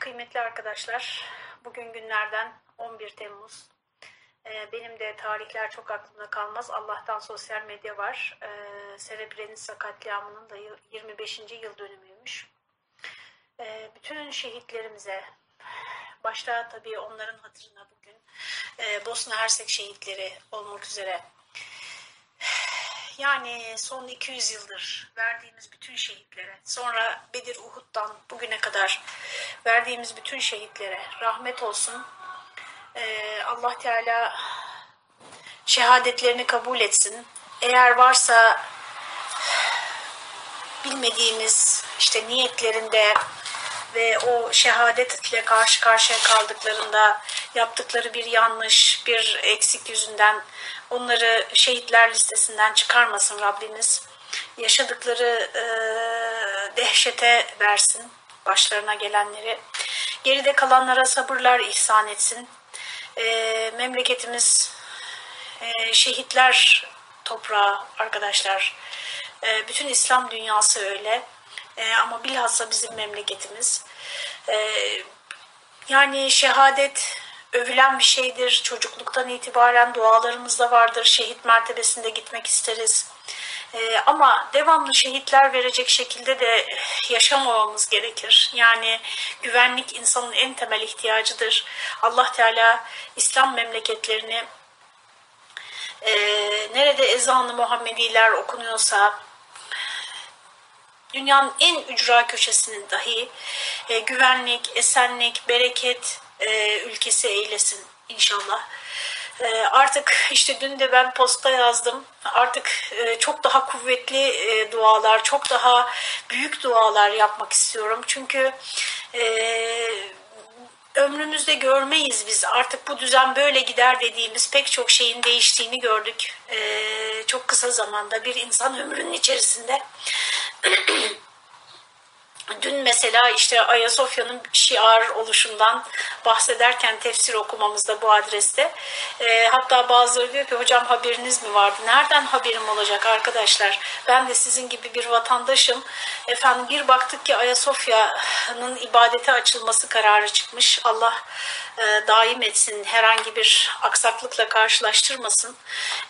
Kıymetli arkadaşlar, bugün günlerden 11 Temmuz. Ee, benim de tarihler çok aklımda kalmaz. Allah'tan sosyal medya var. Ee, Srebrenica katliamının da 25. yıl dönümüymüş. Ee, bütün şehitlerimize, başta tabii onların hatırına bugün e, Bosna Hersek şehitleri olmak üzere yani son 200 yıldır verdiğimiz bütün şehitlere, sonra Bedir Uhud'dan bugüne kadar verdiğimiz bütün şehitlere rahmet olsun. Ee, Allah Teala şehadetlerini kabul etsin. Eğer varsa bilmediğimiz işte niyetlerinde ve o şehadetle karşı karşıya kaldıklarında yaptıkları bir yanlış, bir eksik yüzünden onları şehitler listesinden çıkarmasın Rabbimiz. Yaşadıkları e, dehşete versin başlarına gelenleri. Geride kalanlara sabırlar ihsan etsin. E, memleketimiz e, şehitler toprağı arkadaşlar. E, bütün İslam dünyası öyle. E, ama bilhassa bizim memleketimiz. E, yani şehadet övülen bir şeydir. Çocukluktan itibaren dualarımızda vardır. Şehit mertebesinde gitmek isteriz. Ee, ama devamlı şehitler verecek şekilde de yaşamamamız gerekir. Yani güvenlik insanın en temel ihtiyacıdır. Allah Teala İslam memleketlerini e, nerede ezanı Muhammediler okunuyorsa dünyanın en ücra köşesinin dahi e, güvenlik, esenlik, bereket, e, ülkesi eylesin inşallah. E, artık işte dün de ben posta yazdım. Artık e, çok daha kuvvetli e, dualar, çok daha büyük dualar yapmak istiyorum. Çünkü e, ömrümüzde görmeyiz biz. Artık bu düzen böyle gider dediğimiz pek çok şeyin değiştiğini gördük. E, çok kısa zamanda bir insan ömrünün içerisinde. Dün mesela işte Ayasofya'nın şiar oluşundan bahsederken tefsir okumamızda bu adreste e, hatta bazıları diyor ki hocam haberiniz mi vardı? Nereden haberim olacak arkadaşlar? Ben de sizin gibi bir vatandaşım. Efendim bir baktık ki Ayasofya'nın ibadete açılması kararı çıkmış. Allah e, daim etsin. Herhangi bir aksaklıkla karşılaştırmasın.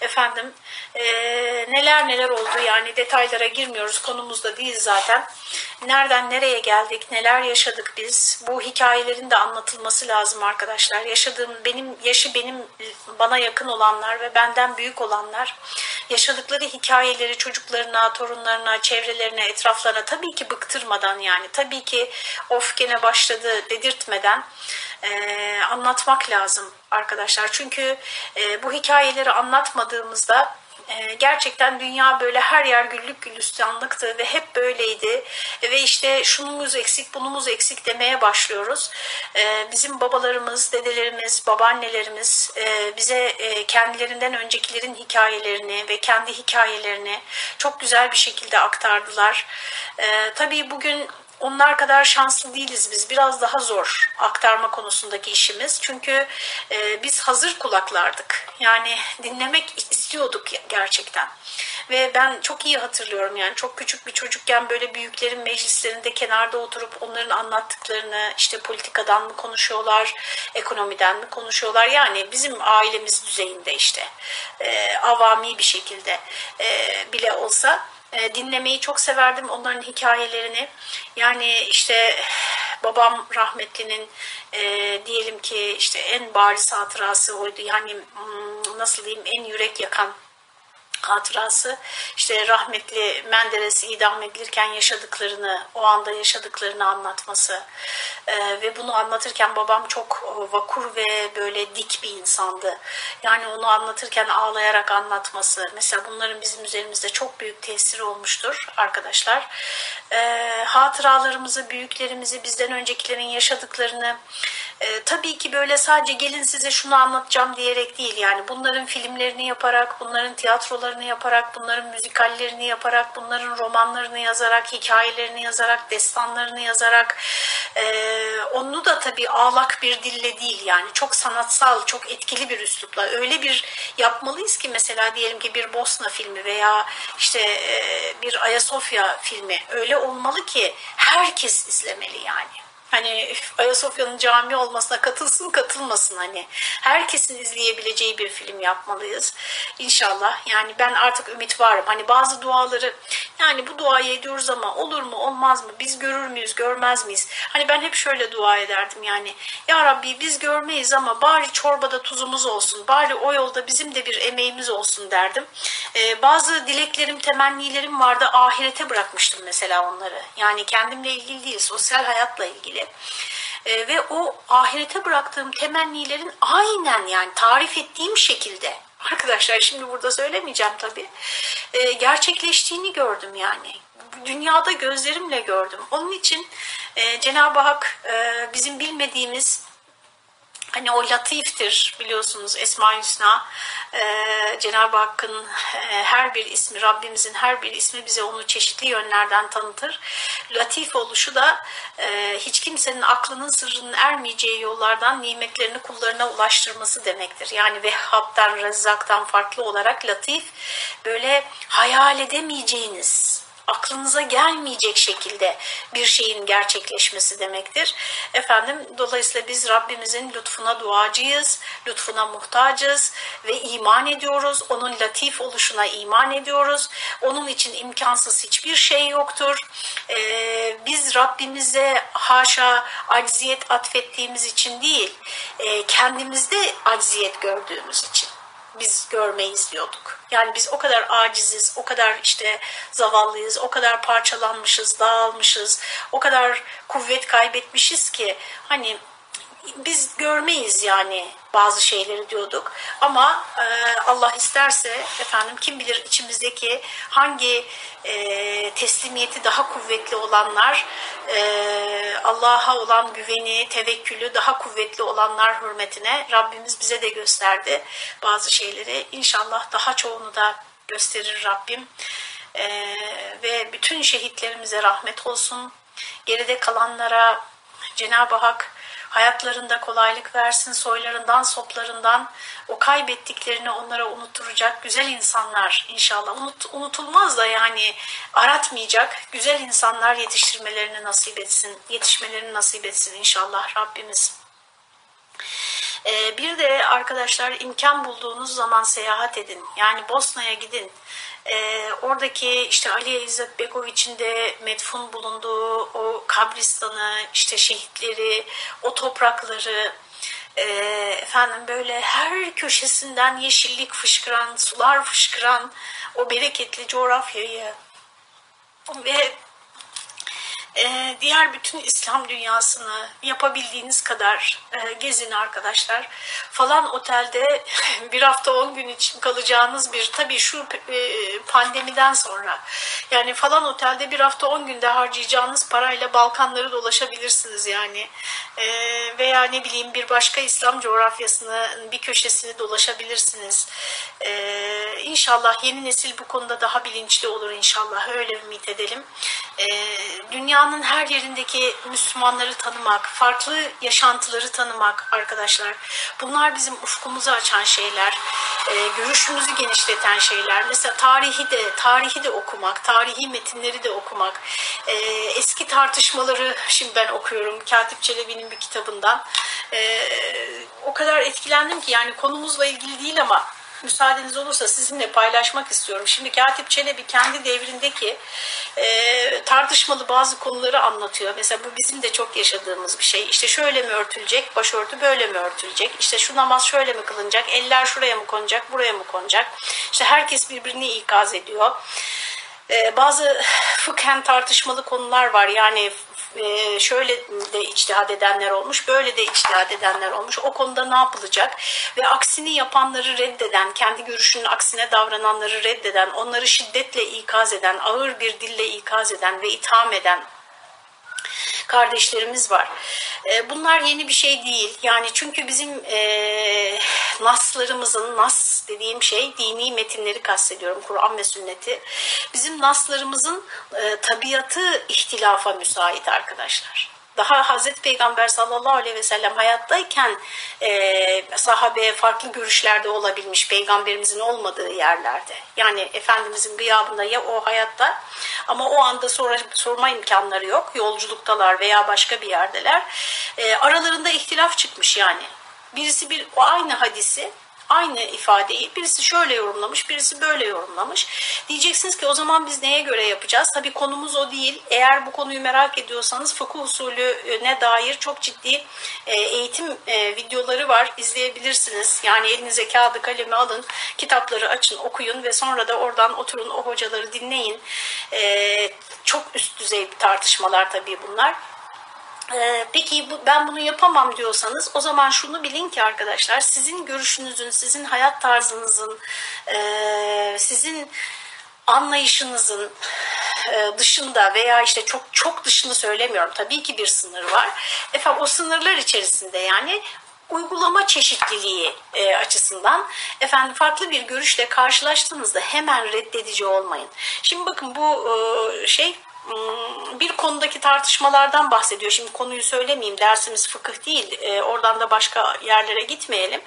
Efendim e, neler neler oldu yani detaylara girmiyoruz. Konumuzda değil zaten. Nereden nereye geldik, neler yaşadık biz? Bu hikayelerin de anlatılması lazım arkadaşlar. Yaşadığım benim yaşı benim bana yakın olanlar ve benden büyük olanlar yaşadıkları hikayeleri çocuklarına, torunlarına, çevrelerine, etraflarına tabii ki bıktırmadan yani tabii ki of gene başladı dedirtmeden e, anlatmak lazım arkadaşlar. Çünkü e, bu hikayeleri anlatmadığımızda gerçekten dünya böyle her yer güllük gülistanlıktı ve hep böyleydi ve işte şunumuz eksik bunumuz eksik demeye başlıyoruz. Ee, bizim babalarımız, dedelerimiz, babaannelerimiz e, bize e, kendilerinden öncekilerin hikayelerini ve kendi hikayelerini çok güzel bir şekilde aktardılar. Ee, tabii bugün onlar kadar şanslı değiliz biz. Biraz daha zor aktarma konusundaki işimiz. Çünkü e, biz hazır kulaklardık. Yani dinlemek istiyorduk gerçekten. Ve ben çok iyi hatırlıyorum yani çok küçük bir çocukken böyle büyüklerin meclislerinde kenarda oturup onların anlattıklarını işte politikadan mı konuşuyorlar, ekonomiden mi konuşuyorlar yani bizim ailemiz düzeyinde işte e, avami bir şekilde e, bile olsa e, dinlemeyi çok severdim onların hikayelerini. Yani işte babam rahmetlinin e, diyelim ki işte en bariz hatırası oydu. Yani hmm, nasıl diyeyim en yürek yakan hatırası işte rahmetli Menderes idam edilirken yaşadıklarını, o anda yaşadıklarını anlatması ee, ve bunu anlatırken babam çok e, vakur ve böyle dik bir insandı. Yani onu anlatırken ağlayarak anlatması. Mesela bunların bizim üzerimizde çok büyük tesiri olmuştur arkadaşlar. Ee, hatıralarımızı, büyüklerimizi, bizden öncekilerin yaşadıklarını e, tabii ki böyle sadece gelin size şunu anlatacağım diyerek değil. Yani bunların filmlerini yaparak, bunların tiyatrolarını yaparak, bunların müzikallerini yaparak, bunların romanlarını yazarak, hikayelerini yazarak, destanlarını yazarak e, onu da tabii ağlak bir dille değil yani. Çok sanatsal, çok etkili bir üslupla. Öyle bir yapmalıyız ki mesela diyelim ki bir Bosna filmi veya işte e, bir Ayasofya filmi. Öyle olmalı ki herkes izlemeli yani Hani Ayasofya'nın cami olmasına katılsın katılmasın hani. Herkesin izleyebileceği bir film yapmalıyız. İnşallah. Yani ben artık ümit varım. Hani bazı duaları yani bu duayı ediyoruz ama olur mu olmaz mı? Biz görür müyüz görmez miyiz? Hani ben hep şöyle dua ederdim yani. Ya Rabbi biz görmeyiz ama bari çorbada tuzumuz olsun. Bari o yolda bizim de bir emeğimiz olsun derdim. Ee, bazı dileklerim, temennilerim vardı. Ahirete bırakmıştım mesela onları. Yani kendimle ilgili değil, sosyal hayatla ilgili. Ee, ve o ahirete bıraktığım temennilerin aynen yani tarif ettiğim şekilde arkadaşlar şimdi burada söylemeyeceğim tabii. E, gerçekleştiğini gördüm yani. Dünyada gözlerimle gördüm. Onun için e, Cenab-ı Hak e, bizim bilmediğimiz Hani o latiftir biliyorsunuz Esma-i Hüsna. Ee, Cenab-ı Hakk'ın e, her bir ismi, Rabbimizin her bir ismi bize onu çeşitli yönlerden tanıtır. Latif oluşu da e, hiç kimsenin aklının sırrının ermeyeceği yollardan nimetlerini kullarına ulaştırması demektir. Yani Vehhab'dan, Rezzak'tan farklı olarak latif böyle hayal edemeyeceğiniz aklınıza gelmeyecek şekilde bir şeyin gerçekleşmesi demektir. Efendim dolayısıyla biz Rabbimizin lütfuna duacıyız, lütfuna muhtacız ve iman ediyoruz. Onun latif oluşuna iman ediyoruz. Onun için imkansız hiçbir şey yoktur. Ee, biz Rabbimize haşa acziyet atfettiğimiz için değil, e, kendimizde acziyet gördüğümüz için biz görmeyiz diyorduk. Yani biz o kadar aciziz, o kadar işte zavallıyız, o kadar parçalanmışız, dağılmışız, o kadar kuvvet kaybetmişiz ki hani biz görmeyiz yani bazı şeyleri diyorduk. Ama e, Allah isterse efendim kim bilir içimizdeki hangi e, teslimiyeti daha kuvvetli olanlar, e, Allah'a olan güveni, tevekkülü daha kuvvetli olanlar hürmetine Rabbimiz bize de gösterdi bazı şeyleri. İnşallah daha çoğunu da gösterir Rabbim. E, ve bütün şehitlerimize rahmet olsun. Geride kalanlara Cenab-ı Hak hayatlarında kolaylık versin, soylarından, soplarından o kaybettiklerini onlara unutturacak güzel insanlar inşallah. Unut, unutulmaz da yani aratmayacak güzel insanlar yetiştirmelerini nasip etsin, yetişmelerini nasip etsin inşallah Rabbimiz. Ee, bir de arkadaşlar imkan bulduğunuz zaman seyahat edin. Yani Bosna'ya gidin. Ee, oradaki işte Ali İzzet Begoviç'in de medfun bulunduğu o kabristanı, işte şehitleri, o toprakları, e, efendim böyle her köşesinden yeşillik fışkıran, sular fışkıran o bereketli coğrafyayı ve e, diğer bütün İslam dünyasını yapabildiğiniz kadar e, gezin arkadaşlar. Falan otelde bir hafta on gün için kalacağınız bir tabii şu e, pandemiden sonra yani falan otelde bir hafta on günde harcayacağınız parayla Balkanları dolaşabilirsiniz yani e, veya ne bileyim bir başka İslam coğrafyasının bir köşesini dolaşabilirsiniz. E, inşallah yeni nesil bu konuda daha bilinçli olur inşallah öyle ümit edelim. Dünya dünyanın her yerindeki Müslümanları tanımak, farklı yaşantıları tanımak arkadaşlar. Bunlar bizim ufkumuzu açan şeyler, e, görüşümüzü genişleten şeyler. Mesela tarihi de tarihi de okumak, tarihi metinleri de okumak. E, eski tartışmaları şimdi ben okuyorum Katip Çelebi'nin bir kitabından. E, o kadar etkilendim ki yani konumuzla ilgili değil ama müsaadeniz olursa sizinle paylaşmak istiyorum. Şimdi Katip Çelebi kendi devrindeki e, tartışmalı bazı konuları anlatıyor. Mesela bu bizim de çok yaşadığımız bir şey. İşte şöyle mi örtülecek, başörtü böyle mi örtülecek? İşte şu namaz şöyle mi kılınacak, eller şuraya mı konacak, buraya mı konacak? İşte herkes birbirini ikaz ediyor. Ee, bazı fıkhen tartışmalı konular var. Yani e, şöyle de içtihat edenler olmuş, böyle de içtihat edenler olmuş. O konuda ne yapılacak? Ve aksini yapanları reddeden, kendi görüşünün aksine davrananları reddeden, onları şiddetle ikaz eden, ağır bir dille ikaz eden ve itham eden kardeşlerimiz var. E, bunlar yeni bir şey değil. Yani çünkü bizim e, naslarımızın, nas dediğim şey dini metinleri kastediyorum, Kur'an ve sünneti. Bizim naslarımızın e, tabiatı ihtilafa müsait arkadaşlar daha Hazreti Peygamber sallallahu aleyhi ve sellem hayattayken e, sahabeye farklı görüşlerde olabilmiş peygamberimizin olmadığı yerlerde. Yani Efendimizin gıyabında ya o hayatta ama o anda sonra sorma imkanları yok. Yolculuktalar veya başka bir yerdeler. E, aralarında ihtilaf çıkmış yani. Birisi bir o aynı hadisi aynı ifadeyi birisi şöyle yorumlamış, birisi böyle yorumlamış. Diyeceksiniz ki o zaman biz neye göre yapacağız? Tabii konumuz o değil. Eğer bu konuyu merak ediyorsanız fıkıh usulüne dair çok ciddi e, eğitim e, videoları var. İzleyebilirsiniz. Yani elinize kağıdı kalemi alın, kitapları açın, okuyun ve sonra da oradan oturun o hocaları dinleyin. E, çok üst düzey tartışmalar tabii bunlar. Ee, peki ben bunu yapamam diyorsanız o zaman şunu bilin ki arkadaşlar sizin görüşünüzün, sizin hayat tarzınızın, e, sizin anlayışınızın e, dışında veya işte çok çok dışını söylemiyorum. Tabii ki bir sınır var. Efendim o sınırlar içerisinde yani uygulama çeşitliliği e, açısından efendim farklı bir görüşle karşılaştığınızda hemen reddedici olmayın. Şimdi bakın bu şey bir konudaki tartışmalardan bahsediyor. Şimdi konuyu söylemeyeyim. Dersimiz fıkıh değil. E, oradan da başka yerlere gitmeyelim.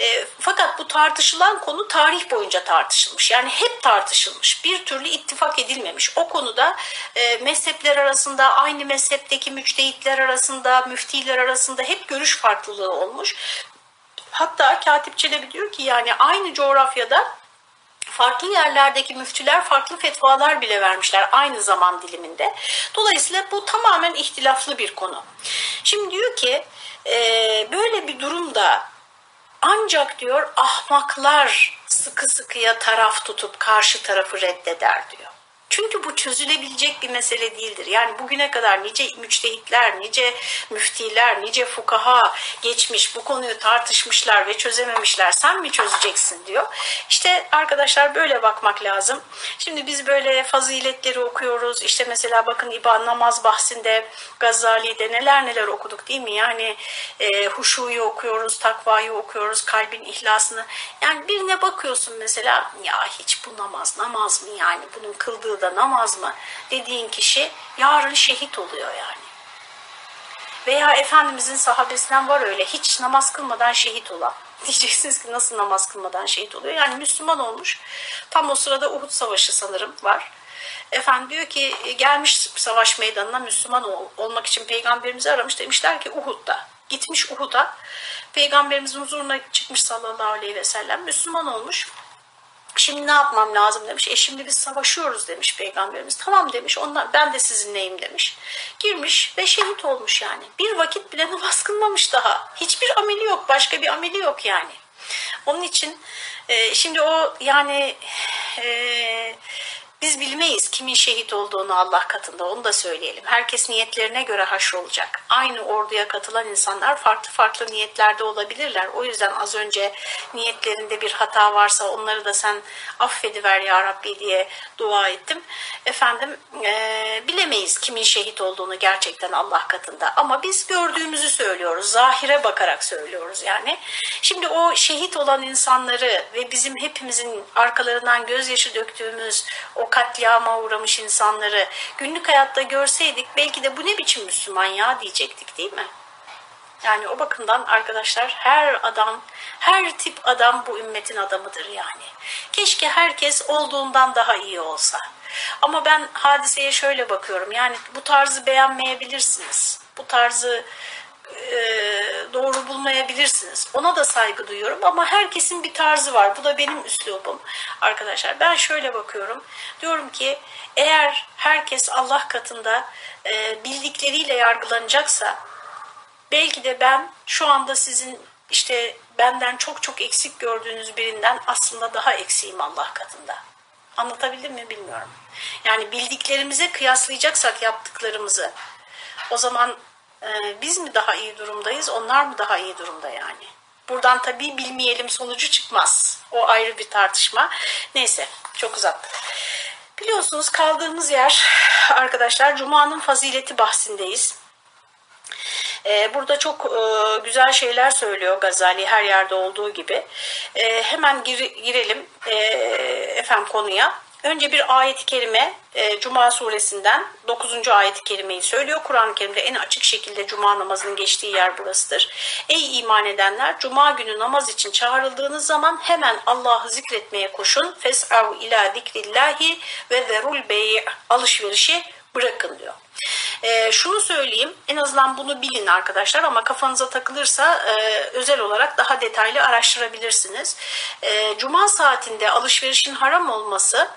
E, fakat bu tartışılan konu tarih boyunca tartışılmış. Yani hep tartışılmış. Bir türlü ittifak edilmemiş. O konuda e, mezhepler arasında, aynı mezhepteki müçtehitler arasında, müftiler arasında hep görüş farklılığı olmuş. Hatta Katip Çelebi diyor ki yani aynı coğrafyada farklı yerlerdeki müftüler farklı fetvalar bile vermişler aynı zaman diliminde. Dolayısıyla bu tamamen ihtilaflı bir konu. Şimdi diyor ki e, böyle bir durumda ancak diyor ahmaklar sıkı sıkıya taraf tutup karşı tarafı reddeder diyor. Çünkü bu çözülebilecek bir mesele değildir. Yani bugüne kadar nice müçtehitler, nice müftiler, nice fukaha geçmiş bu konuyu tartışmışlar ve çözememişler. Sen mi çözeceksin diyor. İşte arkadaşlar böyle bakmak lazım. Şimdi biz böyle faziletleri okuyoruz. İşte mesela bakın İba namaz bahsinde Gazali'de neler neler okuduk değil mi? Yani e, huşuyu okuyoruz, takvayı okuyoruz, kalbin ihlasını. Yani birine bakıyorsun mesela ya hiç bu namaz namaz mı yani bunun kıldığı da namaz mı dediğin kişi yarın şehit oluyor yani. Veya Efendimizin sahabesinden var öyle hiç namaz kılmadan şehit olan. Diyeceksiniz ki nasıl namaz kılmadan şehit oluyor? Yani Müslüman olmuş. Tam o sırada Uhud Savaşı sanırım var. Efendim diyor ki gelmiş savaş meydanına Müslüman ol, olmak için peygamberimizi aramış. Demişler ki Uhud'da. Gitmiş Uhud'a. Peygamberimizin huzuruna çıkmış sallallahu aleyhi ve sellem. Müslüman olmuş. Şimdi ne yapmam lazım demiş. E şimdi biz savaşıyoruz demiş peygamberimiz. Tamam demiş. Onlar, ben de sizinleyim demiş. Girmiş ve şehit olmuş yani. Bir vakit bile namaz kılmamış daha. Hiçbir ameli yok. Başka bir ameli yok yani. Onun için e, şimdi o yani e, biz bilmeyiz kimin şehit olduğunu Allah katında onu da söyleyelim. Herkes niyetlerine göre haşrolacak. Aynı orduya katılan insanlar farklı farklı niyetlerde olabilirler. O yüzden az önce niyetlerinde bir hata varsa onları da sen affediver ya Rabbi diye dua ettim. Efendim e, bilemeyiz kimin şehit olduğunu gerçekten Allah katında. Ama biz gördüğümüzü söylüyoruz. Zahire bakarak söylüyoruz yani. Şimdi o şehit olan insanları ve bizim hepimizin arkalarından gözyaşı döktüğümüz o katliama uğramış insanları günlük hayatta görseydik belki de bu ne biçim Müslüman ya diyecektik değil mi? Yani o bakımdan arkadaşlar her adam, her tip adam bu ümmetin adamıdır yani. Keşke herkes olduğundan daha iyi olsa. Ama ben hadiseye şöyle bakıyorum. Yani bu tarzı beğenmeyebilirsiniz. Bu tarzı doğru bulmayabilirsiniz. Ona da saygı duyuyorum ama herkesin bir tarzı var. Bu da benim üslubum arkadaşlar. Ben şöyle bakıyorum. Diyorum ki eğer herkes Allah katında e, bildikleriyle yargılanacaksa belki de ben şu anda sizin işte benden çok çok eksik gördüğünüz birinden aslında daha eksiğim Allah katında. Anlatabildim mi bilmiyorum. Yani bildiklerimize kıyaslayacaksak yaptıklarımızı o zaman ee, biz mi daha iyi durumdayız, onlar mı daha iyi durumda yani? Buradan tabii bilmeyelim sonucu çıkmaz. O ayrı bir tartışma. Neyse çok uzattık. Biliyorsunuz kaldığımız yer arkadaşlar Cuma'nın fazileti bahsindeyiz. Ee, burada çok e, güzel şeyler söylüyor Gazali her yerde olduğu gibi. Ee, hemen gir, girelim e, efendim konuya. Önce bir ayet-i kerime e, Cuma suresinden 9. ayet-i kerimeyi söylüyor. Kur'an-ı Kerim'de en açık şekilde Cuma namazının geçtiği yer burasıdır. Ey iman edenler Cuma günü namaz için çağrıldığınız zaman hemen Allah'ı zikretmeye koşun. Fes'av ila zikrillahi ve zerul bey' alışverişi bırakın diyor. E, şunu söyleyeyim en azından bunu bilin arkadaşlar ama kafanıza takılırsa e, özel olarak daha detaylı araştırabilirsiniz. E, Cuma saatinde alışverişin haram olması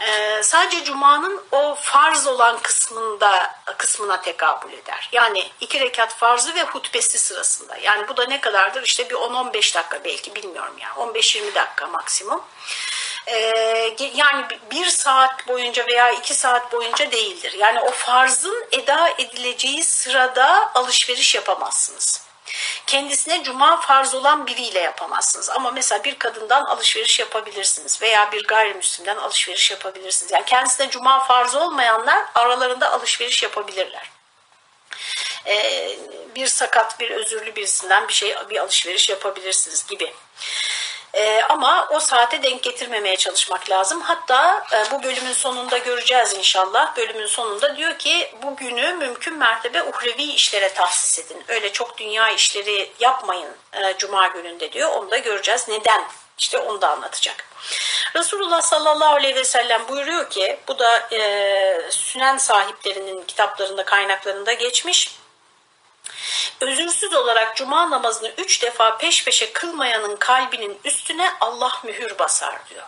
e, sadece Cuma'nın o farz olan kısmında kısmına tekabül eder. Yani iki rekat farzı ve hutbesi sırasında. Yani bu da ne kadardır? İşte bir 10-15 dakika belki bilmiyorum yani 15-20 dakika maksimum. Ee, yani bir saat boyunca veya iki saat boyunca değildir. Yani o farzın eda edileceği sırada alışveriş yapamazsınız. Kendisine cuma farz olan biriyle yapamazsınız. Ama mesela bir kadından alışveriş yapabilirsiniz veya bir gayrimüslimden alışveriş yapabilirsiniz. Yani kendisine cuma farz olmayanlar aralarında alışveriş yapabilirler. Ee, bir sakat, bir özürlü birisinden bir şey, bir alışveriş yapabilirsiniz gibi. E, ama o saate denk getirmemeye çalışmak lazım. Hatta e, bu bölümün sonunda göreceğiz inşallah. Bölümün sonunda diyor ki bugünü mümkün mertebe uhrevi işlere tahsis edin. Öyle çok dünya işleri yapmayın e, cuma gününde diyor. Onu da göreceğiz. Neden? İşte onu da anlatacak. Resulullah sallallahu aleyhi ve sellem buyuruyor ki bu da e, sünen sahiplerinin kitaplarında kaynaklarında geçmiş özürsüz olarak cuma namazını üç defa peş peşe kılmayanın kalbinin üstüne Allah mühür basar diyor.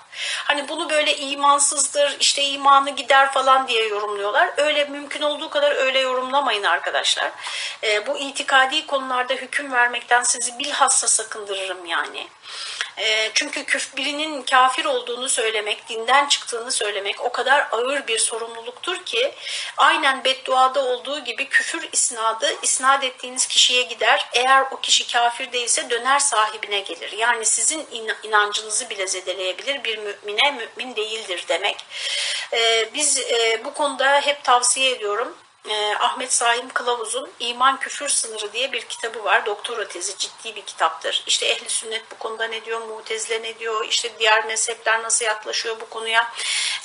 Hani bunu böyle imansızdır, işte imanı gider falan diye yorumluyorlar. Öyle mümkün olduğu kadar öyle yorumlamayın arkadaşlar. E, bu itikadi konularda hüküm vermekten sizi bilhassa sakındırırım yani. E, çünkü küf, birinin kafir olduğunu söylemek, dinden çıktığını söylemek o kadar ağır bir sorumluluktur ki aynen bedduada olduğu gibi küfür isnadı isnat ettiğiniz kişiye gider. Eğer o kişi kafir değilse döner sahibine gelir. Yani sizin inancınızı bile zedeleyebilir. Bir mümine mümin değildir demek. E, biz e, bu konuda hep tavsiye ediyorum e, Ahmet Saim Kılavuz'un İman Küfür Sınırı diye bir kitabı var. Doktora tezi ciddi bir kitaptır. İşte ehli sünnet bu konuda ne diyor, mutezile ne diyor, işte diğer mezhepler nasıl yaklaşıyor bu konuya.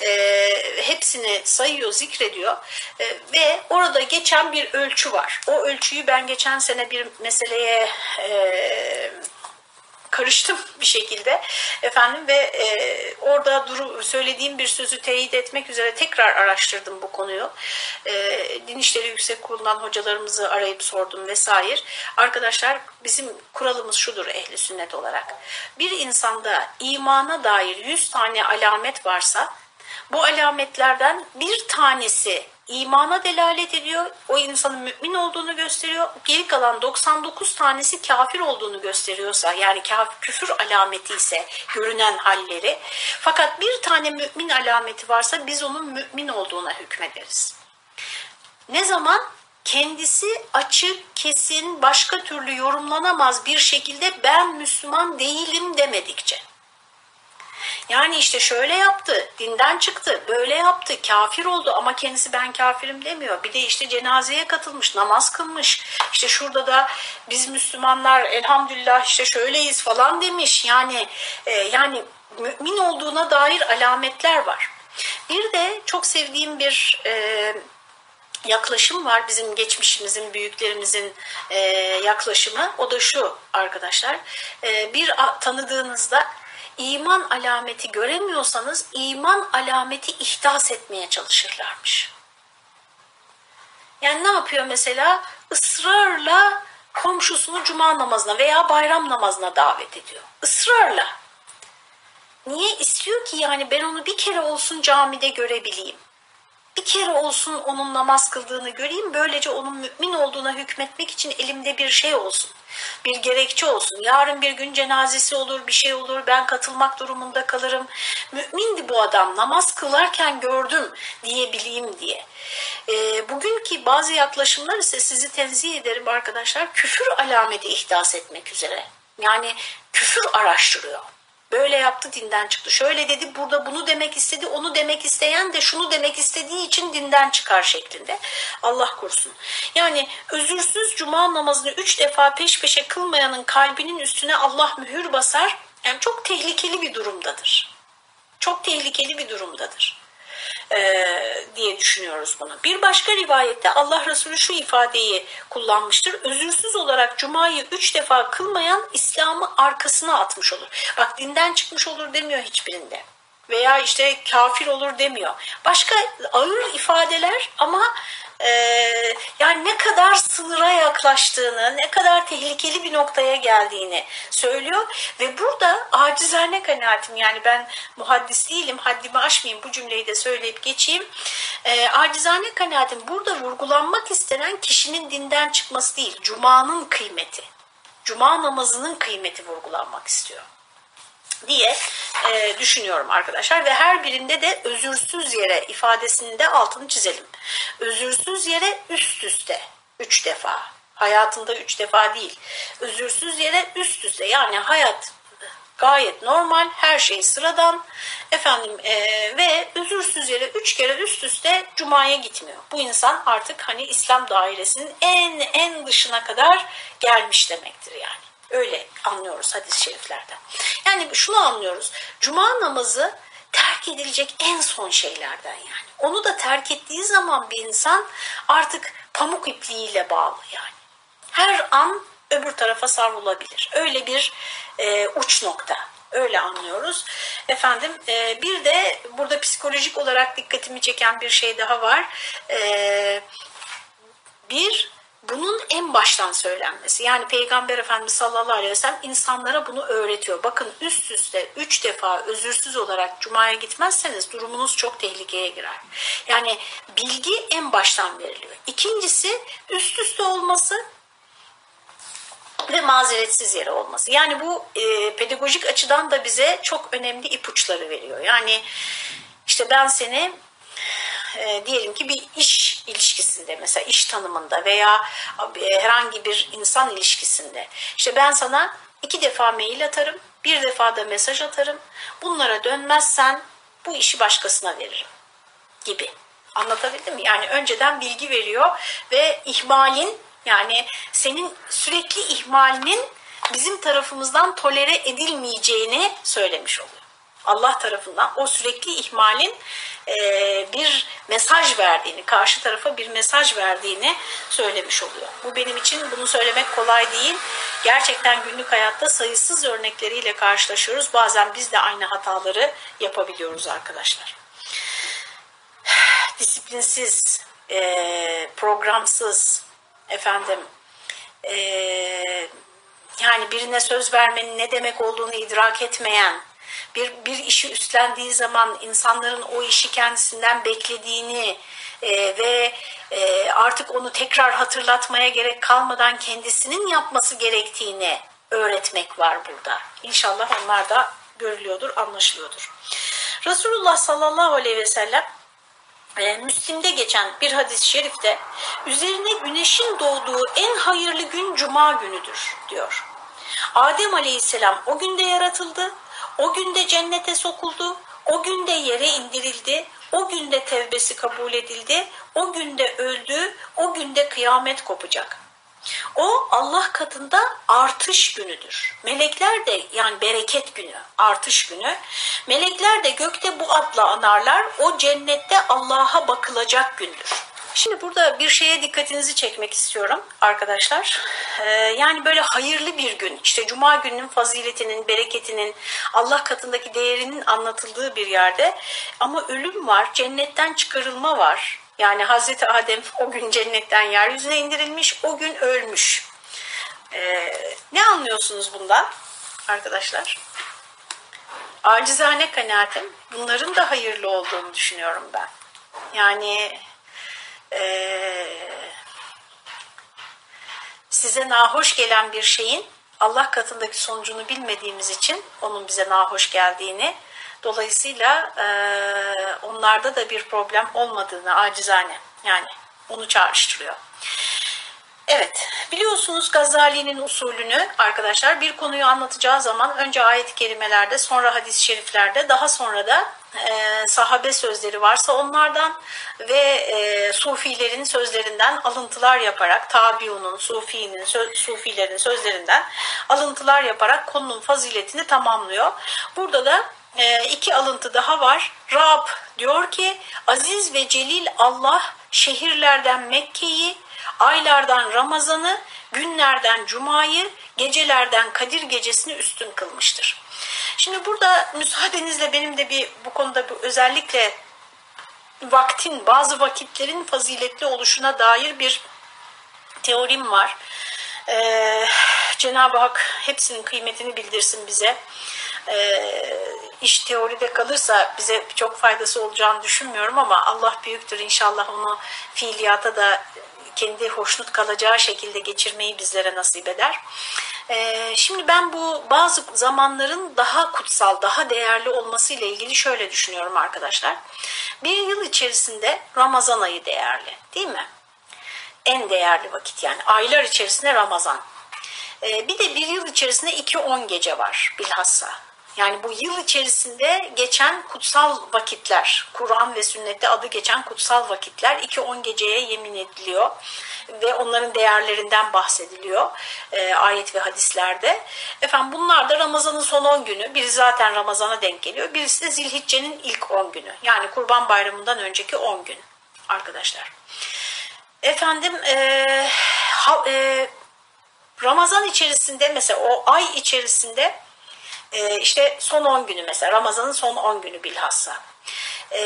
E, hepsini sayıyor, zikrediyor. E, ve orada geçen bir ölçü var. O ölçüyü ben geçen sene bir meseleye... E, karıştım bir şekilde efendim ve e, orada duru, söylediğim bir sözü teyit etmek üzere tekrar araştırdım bu konuyu. E, Din İşleri Yüksek Kurulu'ndan hocalarımızı arayıp sordum vesaire. Arkadaşlar bizim kuralımız şudur ehli sünnet olarak. Bir insanda imana dair 100 tane alamet varsa bu alametlerden bir tanesi imana delalet ediyor. O insanın mümin olduğunu gösteriyor. Geri kalan 99 tanesi kafir olduğunu gösteriyorsa yani kafir, küfür alameti ise görünen halleri. Fakat bir tane mümin alameti varsa biz onun mümin olduğuna hükmederiz. Ne zaman? Kendisi açık, kesin, başka türlü yorumlanamaz bir şekilde ben Müslüman değilim demedikçe. Yani işte şöyle yaptı, dinden çıktı, böyle yaptı, kafir oldu ama kendisi ben kafirim demiyor. Bir de işte cenazeye katılmış, namaz kılmış. İşte şurada da biz Müslümanlar elhamdülillah işte şöyleyiz falan demiş. Yani e, yani mümin olduğuna dair alametler var. Bir de çok sevdiğim bir e, yaklaşım var bizim geçmişimizin büyüklerimizin e, yaklaşımı o da şu arkadaşlar e, bir tanıdığınızda iman alameti göremiyorsanız iman alameti ihdas etmeye çalışırlarmış. Yani ne yapıyor mesela? Israrla komşusunu cuma namazına veya bayram namazına davet ediyor. Israrla. Niye istiyor ki yani ben onu bir kere olsun camide görebileyim bir kere olsun onun namaz kıldığını göreyim. Böylece onun mümin olduğuna hükmetmek için elimde bir şey olsun. Bir gerekçe olsun. Yarın bir gün cenazesi olur, bir şey olur. Ben katılmak durumunda kalırım. Mümindi bu adam. Namaz kılarken gördüm diyebileyim diye. E, bugünkü bazı yaklaşımlar ise sizi tenzih ederim arkadaşlar. Küfür alameti ihdas etmek üzere. Yani küfür araştırıyor. Böyle yaptı dinden çıktı. Şöyle dedi burada bunu demek istedi. Onu demek isteyen de şunu demek istediği için dinden çıkar şeklinde. Allah korusun. Yani özürsüz cuma namazını üç defa peş peşe kılmayanın kalbinin üstüne Allah mühür basar. Yani çok tehlikeli bir durumdadır çok tehlikeli bir durumdadır e, diye düşünüyoruz bunu. Bir başka rivayette Allah Resulü şu ifadeyi kullanmıştır. Özürsüz olarak Cuma'yı üç defa kılmayan İslam'ı arkasına atmış olur. Bak dinden çıkmış olur demiyor hiçbirinde veya işte kafir olur demiyor. Başka ağır ifadeler ama e, yani ne kadar sınıra yaklaştığını, ne kadar tehlikeli bir noktaya geldiğini söylüyor ve burada acizane kanaatim yani ben muhaddis değilim, haddimi aşmayayım bu cümleyi de söyleyip geçeyim. E, acizane kanaatim burada vurgulanmak istenen kişinin dinden çıkması değil, Cuma'nın kıymeti. Cuma namazının kıymeti vurgulanmak istiyor diye e, düşünüyorum arkadaşlar ve her birinde de özürsüz yere ifadesini de altını çizelim. Özürsüz yere üst üste üç defa hayatında üç defa değil özürsüz yere üst üste yani hayat gayet normal her şey sıradan efendim e, ve özürsüz yere üç kere üst üste cumaya gitmiyor. Bu insan artık hani İslam dairesinin en en dışına kadar gelmiş demektir yani. Öyle anlıyoruz hadis-i şeriflerden. Yani şunu anlıyoruz. Cuma namazı terk edilecek en son şeylerden yani. Onu da terk ettiği zaman bir insan artık pamuk ipliğiyle bağlı yani. Her an öbür tarafa savrulabilir. Öyle bir e, uç nokta. Öyle anlıyoruz. Efendim e, bir de burada psikolojik olarak dikkatimi çeken bir şey daha var. E, bir bunun en baştan söylenmesi. Yani Peygamber Efendimiz sallallahu aleyhi ve sellem insanlara bunu öğretiyor. Bakın üst üste üç defa özürsüz olarak Cuma'ya gitmezseniz durumunuz çok tehlikeye girer. Yani bilgi en baştan veriliyor. İkincisi üst üste olması ve mazeretsiz yere olması. Yani bu e, pedagojik açıdan da bize çok önemli ipuçları veriyor. Yani işte ben seni e, diyelim ki bir iş ilişkisinde mesela iş tanımında veya e, herhangi bir insan ilişkisinde işte ben sana iki defa mail atarım bir defa da mesaj atarım bunlara dönmezsen bu işi başkasına veririm gibi anlatabildim mi? Yani önceden bilgi veriyor ve ihmalin yani senin sürekli ihmalinin bizim tarafımızdan tolere edilmeyeceğini söylemiş oluyor. Allah tarafından o sürekli ihmalin e, bir mesaj verdiğini, karşı tarafa bir mesaj verdiğini söylemiş oluyor. Bu benim için bunu söylemek kolay değil. Gerçekten günlük hayatta sayısız örnekleriyle karşılaşıyoruz. Bazen biz de aynı hataları yapabiliyoruz arkadaşlar. Disiplinsiz, e, programsız, efendim, e, yani birine söz vermenin ne demek olduğunu idrak etmeyen, bir, bir işi üstlendiği zaman insanların o işi kendisinden beklediğini e, ve e, artık onu tekrar hatırlatmaya gerek kalmadan kendisinin yapması gerektiğini öğretmek var burada. İnşallah onlar da görülüyordur, anlaşılıyordur. Resulullah sallallahu aleyhi ve sellem e, Müslim'de geçen bir hadis-i şerifte üzerine güneşin doğduğu en hayırlı gün cuma günüdür diyor. Adem aleyhisselam o günde yaratıldı o günde cennete sokuldu, o günde yere indirildi, o günde tevbesi kabul edildi, o günde öldü, o günde kıyamet kopacak. O Allah katında artış günüdür. Melekler de yani bereket günü, artış günü. Melekler de gökte bu adla anarlar. O cennette Allah'a bakılacak gündür. Şimdi burada bir şeye dikkatinizi çekmek istiyorum arkadaşlar. Ee, yani böyle hayırlı bir gün, işte Cuma gününün faziletinin, bereketinin, Allah katındaki değerinin anlatıldığı bir yerde. Ama ölüm var, cennetten çıkarılma var. Yani Hazreti Adem o gün cennetten yeryüzüne indirilmiş, o gün ölmüş. Ee, ne anlıyorsunuz bundan arkadaşlar? Acizane kanaatim bunların da hayırlı olduğunu düşünüyorum ben. Yani e, size nahoş gelen bir şeyin Allah katındaki sonucunu bilmediğimiz için onun bize nahoş geldiğini dolayısıyla e, onlarda da bir problem olmadığını acizane yani onu çağrıştırıyor. Evet, biliyorsunuz Gazali'nin usulünü arkadaşlar bir konuyu anlatacağı zaman önce ayet-i kerimelerde, sonra hadis-i şeriflerde, daha sonra da e, sahabe sözleri varsa onlardan ve e, sufilerin sözlerinden alıntılar yaparak, tabiunun, sufinin, sö, sufilerin sözlerinden alıntılar yaparak konunun faziletini tamamlıyor. Burada da e, iki alıntı daha var. Rab diyor ki aziz ve celil Allah şehirlerden Mekke'yi, aylardan Ramazan'ı, günlerden Cuma'yı, gecelerden Kadir gecesini üstün kılmıştır. Şimdi burada müsaadenizle benim de bir bu konuda bir özellikle vaktin, bazı vakitlerin faziletli oluşuna dair bir teorim var. Ee, Cenab-ı Hak hepsinin kıymetini bildirsin bize. Ee, iş teoride kalırsa bize çok faydası olacağını düşünmüyorum ama Allah büyüktür inşallah onu fiiliyata da kendi hoşnut kalacağı şekilde geçirmeyi bizlere nasip eder. Ee, şimdi ben bu bazı zamanların daha kutsal, daha değerli olması ile ilgili şöyle düşünüyorum arkadaşlar. Bir yıl içerisinde Ramazan ayı değerli değil mi? En değerli vakit yani aylar içerisinde Ramazan. Ee, bir de bir yıl içerisinde 2-10 gece var bilhassa. Yani bu yıl içerisinde geçen kutsal vakitler, Kur'an ve sünnette adı geçen kutsal vakitler 2-10 geceye yemin ediliyor ve onların değerlerinden bahsediliyor e, ayet ve hadislerde. Efendim bunlar da Ramazan'ın son 10 günü. Biri zaten Ramazan'a denk geliyor. Birisi de Zilhicce'nin ilk 10 günü. Yani Kurban Bayramı'ndan önceki 10 gün arkadaşlar. Efendim e, ha, e, Ramazan içerisinde mesela o ay içerisinde e, işte son 10 günü mesela Ramazan'ın son 10 günü bilhassa. E,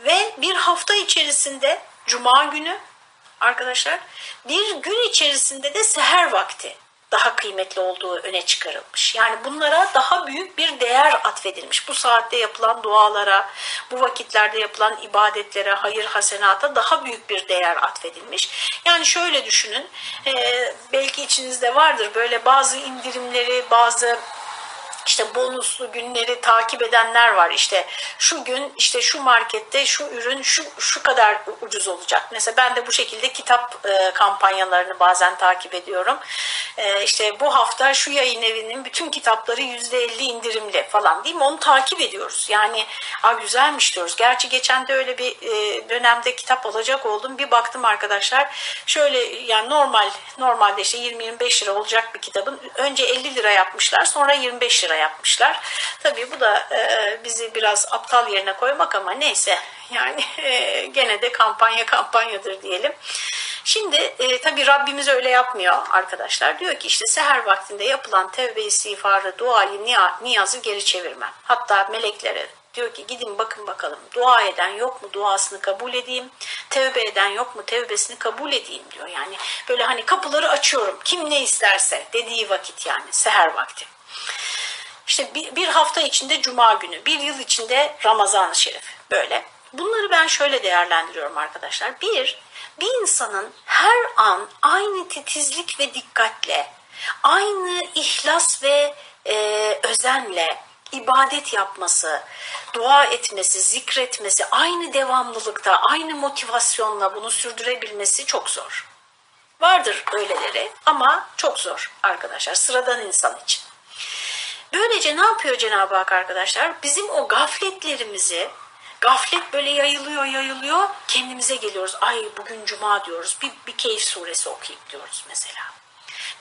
ve bir hafta içerisinde Cuma günü arkadaşlar bir gün içerisinde de seher vakti daha kıymetli olduğu öne çıkarılmış. Yani bunlara daha büyük bir değer atfedilmiş. Bu saatte yapılan dualara, bu vakitlerde yapılan ibadetlere, hayır hasenata daha büyük bir değer atfedilmiş. Yani şöyle düşünün, e, belki içinizde vardır böyle bazı indirimleri, bazı işte bonuslu günleri takip edenler var. İşte şu gün işte şu markette şu ürün şu şu kadar ucuz olacak. Mesela ben de bu şekilde kitap e, kampanyalarını bazen takip ediyorum. E, işte bu hafta şu yayın evinin bütün kitapları yüzde elli indirimli falan değil mi? Onu takip ediyoruz. Yani a güzelmiş diyoruz. Gerçi geçen de öyle bir e, dönemde kitap alacak oldum. Bir baktım arkadaşlar şöyle yani normal normalde işte 20-25 lira olacak bir kitabın önce 50 lira yapmışlar sonra 25 lira lira yapmışlar. Tabii bu da e, bizi biraz aptal yerine koymak ama neyse yani e, gene de kampanya kampanyadır diyelim. Şimdi e, tabii Rabbimiz öyle yapmıyor arkadaşlar. Diyor ki işte seher vaktinde yapılan tevbe istiğfarı, duayı, niyazı geri çevirmem. Hatta meleklere diyor ki gidin bakın bakalım dua eden yok mu duasını kabul edeyim, tevbe eden yok mu tevbesini kabul edeyim diyor. Yani böyle hani kapıları açıyorum kim ne isterse dediği vakit yani seher vakti. İşte bir, bir hafta içinde cuma günü, bir yıl içinde Ramazan-ı Şerif böyle. Bunları ben şöyle değerlendiriyorum arkadaşlar. Bir, bir insanın her an aynı titizlik ve dikkatle, aynı ihlas ve e, özenle ibadet yapması, dua etmesi, zikretmesi, aynı devamlılıkta, aynı motivasyonla bunu sürdürebilmesi çok zor. Vardır öyleleri ama çok zor arkadaşlar sıradan insan için. Böylece ne yapıyor Cenab-ı Hak arkadaşlar? Bizim o gafletlerimizi, gaflet böyle yayılıyor yayılıyor, kendimize geliyoruz. Ay bugün cuma diyoruz, bir, bir keyif suresi okuyayım diyoruz mesela.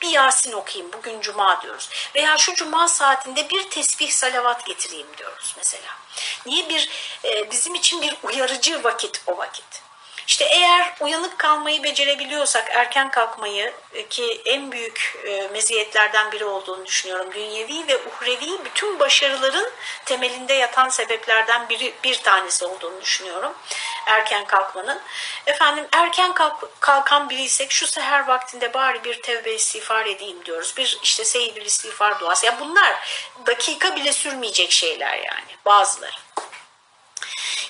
Bir Yasin okuyayım, bugün cuma diyoruz. Veya şu cuma saatinde bir tesbih salavat getireyim diyoruz mesela. Niye bir, e, bizim için bir uyarıcı vakit o vakit. İşte eğer uyanık kalmayı becerebiliyorsak erken kalkmayı e, ki en büyük e, meziyetlerden biri olduğunu düşünüyorum. Dünyevi ve uhrevi bütün başarıların temelinde yatan sebeplerden biri bir tanesi olduğunu düşünüyorum. Erken kalkmanın. Efendim erken kalk, kalkan biriysek şu seher vaktinde bari bir tevbe istiğfar edeyim diyoruz. Bir işte seyyidül istiğfar duası. Ya bunlar dakika bile sürmeyecek şeyler yani bazıları.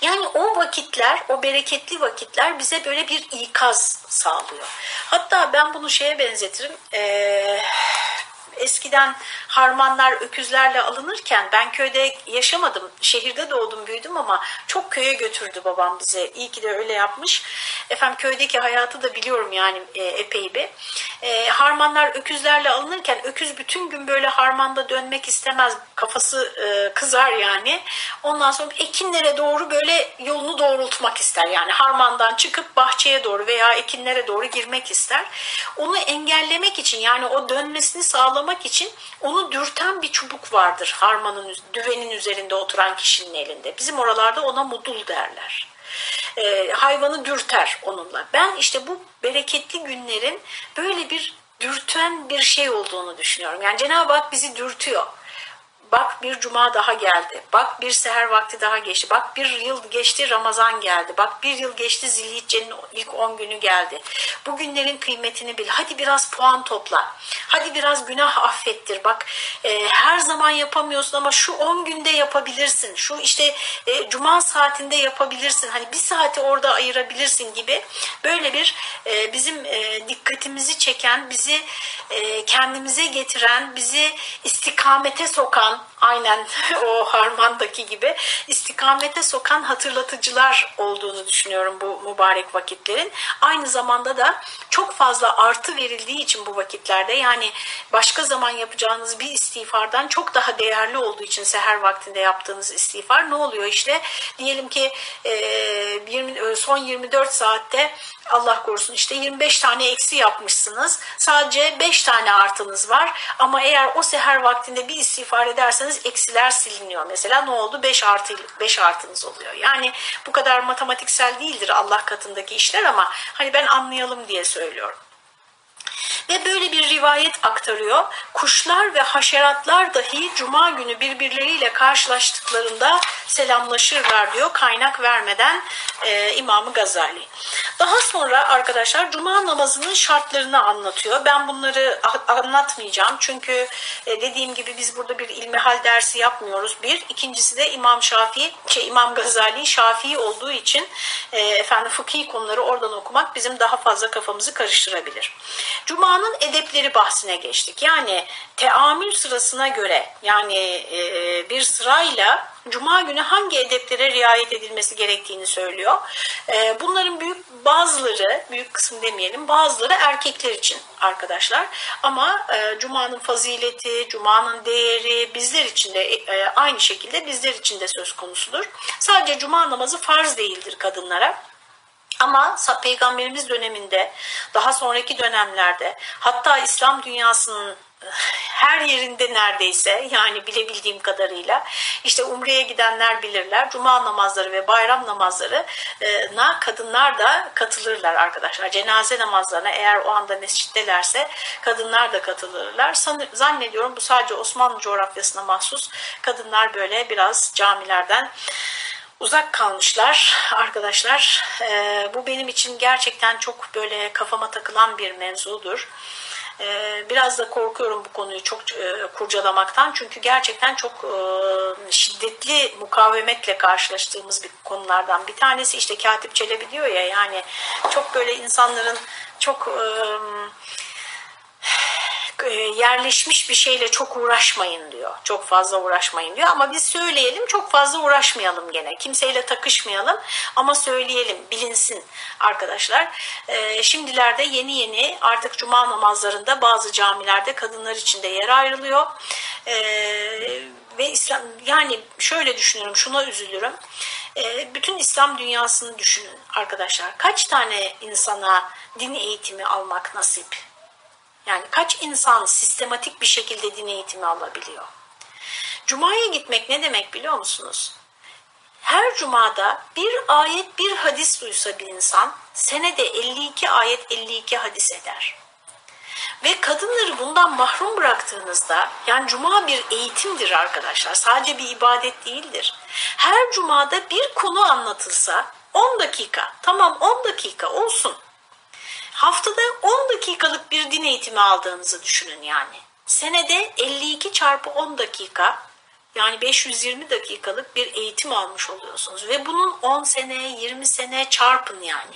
Yani o vakitler, o bereketli vakitler bize böyle bir ikaz sağlıyor. Hatta ben bunu şeye benzetirim. Ee, eskiden harmanlar öküzlerle alınırken ben köyde yaşamadım. Şehirde doğdum büyüdüm ama çok köye götürdü babam bize. İyi ki de öyle yapmış. Efendim köydeki hayatı da biliyorum yani e, epey bir. E, harmanlar öküzlerle alınırken öküz bütün gün böyle harmanda dönmek istemez. Kafası e, kızar yani. Ondan sonra ekinlere doğru böyle yolunu doğrultmak ister. Yani harmandan çıkıp bahçeye doğru veya ekinlere doğru girmek ister. Onu engellemek için yani o dönmesini sağlamak için onu dürten bir çubuk vardır harmanın düvenin üzerinde oturan kişinin elinde. Bizim oralarda ona mudul derler e, hayvanı dürter onunla. Ben işte bu bereketli günlerin böyle bir dürten bir şey olduğunu düşünüyorum. Yani Cenab-ı Hak bizi dürtüyor. Bak bir cuma daha geldi. Bak bir seher vakti daha geçti. Bak bir yıl geçti Ramazan geldi. Bak bir yıl geçti Zilhicce'nin ilk 10 günü geldi. Bu günlerin kıymetini bil. Hadi biraz puan topla. Hadi biraz günah affettir. Bak e, her zaman yapamıyorsun ama şu 10 günde yapabilirsin. Şu işte e, cuma saatinde yapabilirsin. Hani bir saati orada ayırabilirsin gibi. Böyle bir e, bizim e, dikkatimizi çeken, bizi e, kendimize getiren, bizi istikamete sokan, off aynen o harmandaki gibi istikamete sokan hatırlatıcılar olduğunu düşünüyorum bu mübarek vakitlerin. Aynı zamanda da çok fazla artı verildiği için bu vakitlerde yani başka zaman yapacağınız bir istiğfardan çok daha değerli olduğu için seher vaktinde yaptığınız istiğfar ne oluyor işte diyelim ki 20, son 24 saatte Allah korusun işte 25 tane eksi yapmışsınız. Sadece 5 tane artınız var. Ama eğer o seher vaktinde bir istiğfar ederseniz eksiler siliniyor. Mesela ne oldu? 5 artı 5 artınız oluyor. Yani bu kadar matematiksel değildir Allah katındaki işler ama hani ben anlayalım diye söylüyorum. Ve böyle bir rivayet aktarıyor. Kuşlar ve haşeratlar dahi cuma günü birbirleriyle karşılaştıklarında selamlaşırlar diyor kaynak vermeden e, İmam Gazali. Daha sonra arkadaşlar cuma namazının şartlarını anlatıyor. Ben bunları anlatmayacağım çünkü e, dediğim gibi biz burada bir ilmihal dersi yapmıyoruz. Bir, ikincisi de İmam Şafii, şey İmam Gazali Şafii olduğu için e, efendim fıkhi konuları oradan okumak bizim daha fazla kafamızı karıştırabilir. Cuma'nın edepleri bahsine geçtik. Yani teamül sırasına göre yani e, bir sırayla Cuma günü hangi edeplere riayet edilmesi gerektiğini söylüyor. Ee, bunların büyük bazıları, büyük kısım demeyelim, bazıları erkekler için arkadaşlar. Ama e, Cuma'nın fazileti, Cuma'nın değeri bizler için de e, aynı şekilde bizler için de söz konusudur. Sadece Cuma namazı farz değildir kadınlara. Ama Peygamberimiz döneminde, daha sonraki dönemlerde, hatta İslam dünyasının her yerinde neredeyse yani bilebildiğim kadarıyla işte umreye gidenler bilirler. Cuma namazları ve bayram namazlarına kadınlar da katılırlar arkadaşlar. Cenaze namazlarına eğer o anda mescittelerse kadınlar da katılırlar. Zannediyorum bu sadece Osmanlı coğrafyasına mahsus. Kadınlar böyle biraz camilerden uzak kalmışlar arkadaşlar. bu benim için gerçekten çok böyle kafama takılan bir mevzudur. Ee, biraz da korkuyorum bu konuyu çok e, kurcalamaktan çünkü gerçekten çok e, şiddetli mukavemetle karşılaştığımız bir konulardan bir tanesi işte Katip Çelebi diyor ya yani çok böyle insanların çok e, e, yerleşmiş bir şeyle çok uğraşmayın diyor. Çok fazla uğraşmayın diyor ama biz söyleyelim çok fazla uğraşmayalım gene. Kimseyle takışmayalım ama söyleyelim bilinsin arkadaşlar. E, şimdilerde yeni yeni artık cuma namazlarında bazı camilerde kadınlar için de yer ayrılıyor. E, ve İslam yani şöyle düşünüyorum şuna üzülürüm. bütün İslam dünyasını düşünün arkadaşlar. Kaç tane insana din eğitimi almak nasip? Yani kaç insan sistematik bir şekilde din eğitimi alabiliyor? Cuma'ya gitmek ne demek biliyor musunuz? Her cumada bir ayet bir hadis duysa bir insan senede 52 ayet 52 hadis eder. Ve kadınları bundan mahrum bıraktığınızda yani cuma bir eğitimdir arkadaşlar sadece bir ibadet değildir. Her cumada bir konu anlatılsa 10 dakika tamam 10 dakika olsun Haftada 10 dakikalık bir din eğitimi aldığınızı düşünün yani. Senede 52 çarpı 10 dakika yani 520 dakikalık bir eğitim almış oluyorsunuz. Ve bunun 10 sene, 20 sene çarpın yani.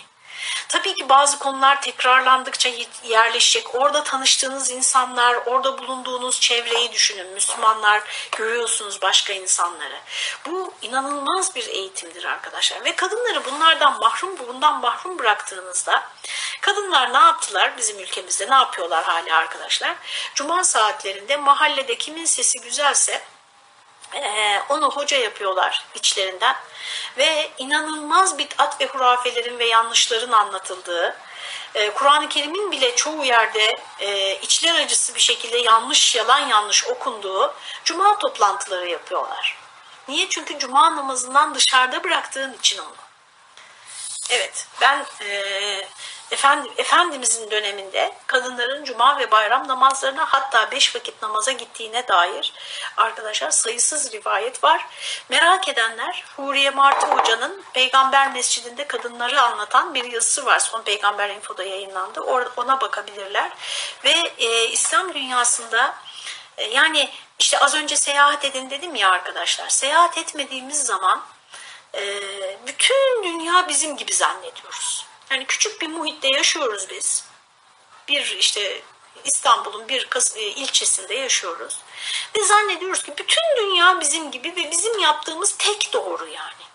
Tabii ki bazı konular tekrarlandıkça yerleşecek. Orada tanıştığınız insanlar, orada bulunduğunuz çevreyi düşünün. Müslümanlar görüyorsunuz başka insanları. Bu inanılmaz bir eğitimdir arkadaşlar. Ve kadınları bunlardan mahrum, bundan mahrum bıraktığınızda kadınlar ne yaptılar bizim ülkemizde? Ne yapıyorlar hala arkadaşlar? Cuma saatlerinde mahallede kimin sesi güzelse ee, onu hoca yapıyorlar içlerinden ve inanılmaz bit'at ve hurafelerin ve yanlışların anlatıldığı e, Kur'an-ı Kerim'in bile çoğu yerde e, içler acısı bir şekilde yanlış yalan yanlış okunduğu cuma toplantıları yapıyorlar. Niye? Çünkü cuma namazından dışarıda bıraktığın için onu. Evet ben e, Efendi, Efendimizin döneminde kadınların cuma ve bayram namazlarına hatta beş vakit namaza gittiğine dair arkadaşlar sayısız rivayet var. Merak edenler Huriye Martı Hoca'nın Peygamber Mescidinde kadınları anlatan bir yazısı var. Son Peygamber Info'da yayınlandı. Ona bakabilirler. Ve e, İslam dünyasında e, yani işte az önce seyahat edin dedim ya arkadaşlar. Seyahat etmediğimiz zaman e, bütün dünya bizim gibi zannediyoruz. Yani küçük bir muhitte yaşıyoruz biz. Bir işte İstanbul'un bir e, ilçesinde yaşıyoruz. Ve zannediyoruz ki bütün dünya bizim gibi ve bizim yaptığımız tek doğru yani.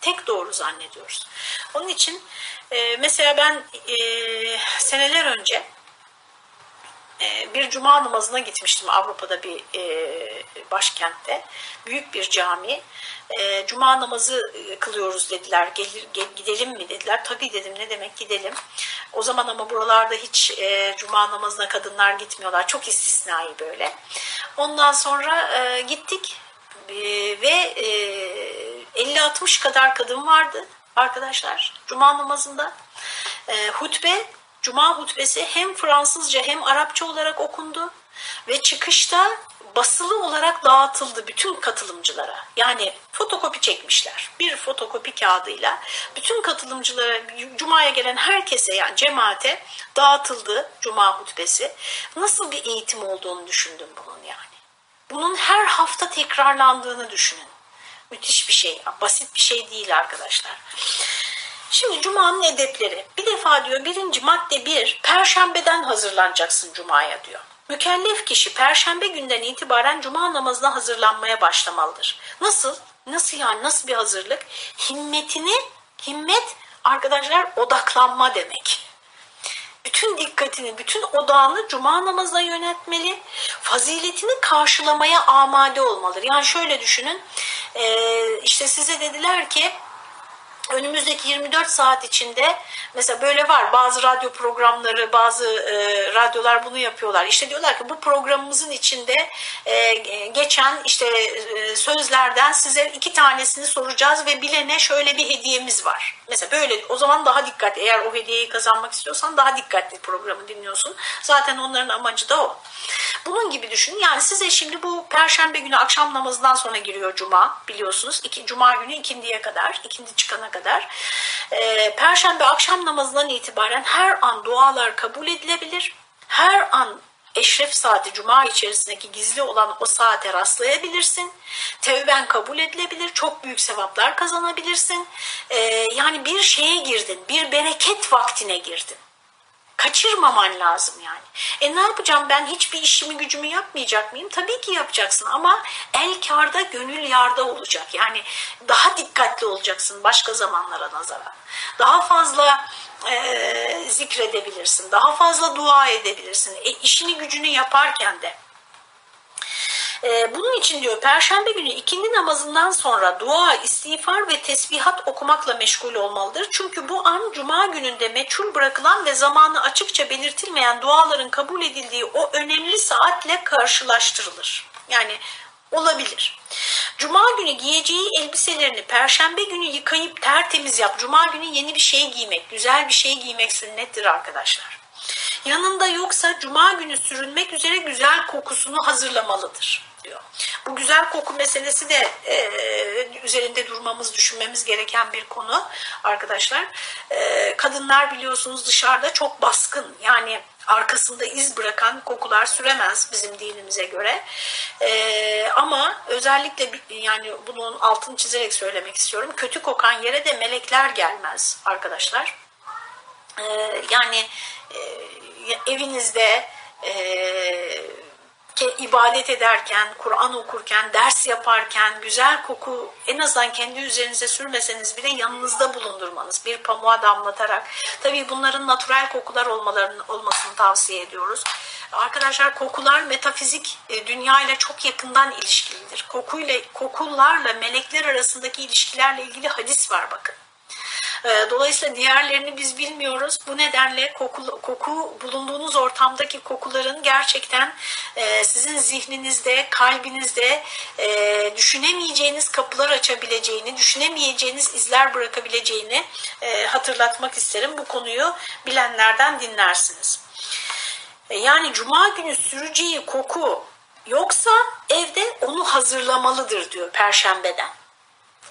Tek doğru zannediyoruz. Onun için e, mesela ben e, seneler önce bir cuma namazına gitmiştim Avrupa'da bir e, başkentte. Büyük bir cami. E, cuma namazı kılıyoruz dediler. Gelir, gidelim mi dediler. Tabii dedim ne demek gidelim. O zaman ama buralarda hiç cuma namazına kadınlar gitmiyorlar. Çok istisnai böyle. Ondan sonra gittik ve 50-60 kadar kadın vardı arkadaşlar cuma namazında. hutbe Cuma hutbesi hem Fransızca hem Arapça olarak okundu ve çıkışta basılı olarak dağıtıldı bütün katılımcılara. Yani fotokopi çekmişler. Bir fotokopi kağıdıyla bütün katılımcılara, Cuma'ya gelen herkese yani cemaate dağıtıldı Cuma hutbesi. Nasıl bir eğitim olduğunu düşündüm bunun yani. Bunun her hafta tekrarlandığını düşünün. Müthiş bir şey, basit bir şey değil arkadaşlar. Şimdi Cuma'nın edepleri. Bir defa diyor birinci madde bir, Perşembeden hazırlanacaksın Cuma'ya diyor. Mükellef kişi Perşembe günden itibaren Cuma namazına hazırlanmaya başlamalıdır. Nasıl? Nasıl yani? Nasıl bir hazırlık? Himmetini, himmet arkadaşlar odaklanma demek. Bütün dikkatini, bütün odağını cuma namazına yönetmeli. Faziletini karşılamaya amade olmalıdır. Yani şöyle düşünün, işte size dediler ki önümüzdeki 24 saat içinde mesela böyle var. Bazı radyo programları bazı e, radyolar bunu yapıyorlar. İşte diyorlar ki bu programımızın içinde e, geçen işte e, sözlerden size iki tanesini soracağız ve bilene şöyle bir hediyemiz var. Mesela böyle o zaman daha dikkatli eğer o hediyeyi kazanmak istiyorsan daha dikkatli programı dinliyorsun. Zaten onların amacı da o. Bunun gibi düşünün. Yani size şimdi bu perşembe günü akşam namazından sonra giriyor cuma biliyorsunuz. İki, cuma günü ikindiye kadar ikindi çıkana kadar. E, Perşembe akşam namazından itibaren her an dualar kabul edilebilir. Her an eşref saati cuma içerisindeki gizli olan o saate rastlayabilirsin. Tevben kabul edilebilir. Çok büyük sevaplar kazanabilirsin. Ee, yani bir şeye girdin. Bir bereket vaktine girdin. Kaçırmaman lazım yani. E ne yapacağım ben hiçbir işimi gücümü yapmayacak mıyım? Tabii ki yapacaksın ama el karda gönül yarda olacak. Yani daha dikkatli olacaksın başka zamanlara nazaran. Daha fazla e, zikredebilirsin. Daha fazla dua edebilirsin. E, işini gücünü yaparken de. Ee, bunun için diyor Perşembe günü ikindi namazından sonra dua, istiğfar ve tesbihat okumakla meşgul olmalıdır. Çünkü bu an Cuma gününde meçhul bırakılan ve zamanı açıkça belirtilmeyen duaların kabul edildiği o önemli saatle karşılaştırılır. Yani olabilir. Cuma günü giyeceği elbiselerini perşembe günü yıkayıp tertemiz yap. Cuma günü yeni bir şey giymek, güzel bir şey giymek sünnettir arkadaşlar. Yanında yoksa cuma günü sürünmek üzere güzel kokusunu hazırlamalıdır diyor. Bu güzel koku meselesi de e, üzerinde durmamız, düşünmemiz gereken bir konu arkadaşlar. E, kadınlar biliyorsunuz dışarıda çok baskın yani arkasında iz bırakan kokular süremez bizim dinimize göre. E, ama özellikle yani bunun altını çizerek söylemek istiyorum. Kötü kokan yere de melekler gelmez arkadaşlar. e, yani e, evinizde e, ibadet ederken, Kur'an okurken, ders yaparken güzel koku en azından kendi üzerinize sürmeseniz bile yanınızda bulundurmanız. Bir pamuğa damlatarak. Tabii bunların natural kokular olmalarının olmasını tavsiye ediyoruz. Arkadaşlar kokular metafizik e, dünya ile çok yakından ilişkilidir. Kokuyla, kokularla melekler arasındaki ilişkilerle ilgili hadis var bakın. Ee, dolayısıyla diğerlerini biz bilmiyoruz. Bu nedenle koku, koku bulunduğunuz ortamdaki kokuların gerçekten e, sizin zihninizde, kalbinizde e, düşünemeyeceğiniz kapılar açabileceğini, düşünemeyeceğiniz izler bırakabileceğini e, hatırlatmak isterim. Bu konuyu bilenlerden dinlersiniz. Yani cuma günü süreceği koku yoksa evde onu hazırlamalıdır diyor perşembeden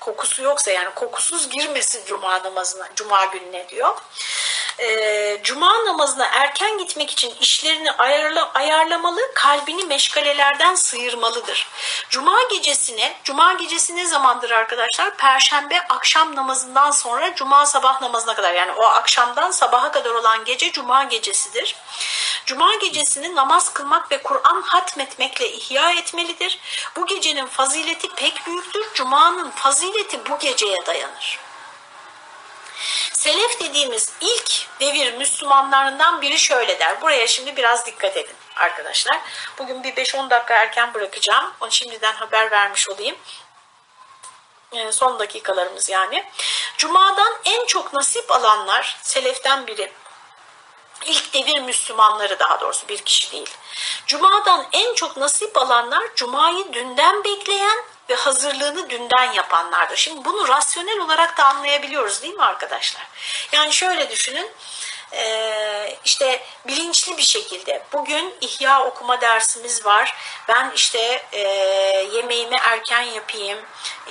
kokusu yoksa yani kokusuz girmesin cuma namazına, cuma gününe diyor. Ee, cuma namazına erken gitmek için işlerini ayarla, ayarlamalı, kalbini meşgalelerden sıyırmalıdır. Cuma gecesine, cuma gecesi ne zamandır arkadaşlar? Perşembe akşam namazından sonra cuma sabah namazına kadar yani o akşamdan sabaha kadar olan gece cuma gecesidir. Cuma gecesini namaz kılmak ve Kur'an hatmetmekle ihya etmelidir. Bu gecenin fazileti pek büyüktür. Cuma'nın fazileti bu geceye dayanır. Selef dediğimiz ilk devir Müslümanlarından biri şöyle der. Buraya şimdi biraz dikkat edin arkadaşlar. Bugün bir 5-10 dakika erken bırakacağım. Onu şimdiden haber vermiş olayım. Ee, son dakikalarımız yani. Cuma'dan en çok nasip alanlar Seleften biri ilk devir Müslümanları daha doğrusu bir kişi değil. Cuma'dan en çok nasip alanlar Cuma'yı dünden bekleyen ve hazırlığını dünden yapanlardır. Şimdi bunu rasyonel olarak da anlayabiliyoruz değil mi arkadaşlar? Yani şöyle düşünün ee, işte bilinçli bir şekilde bugün ihya okuma dersimiz var. Ben işte e, yemeğimi erken yapayım,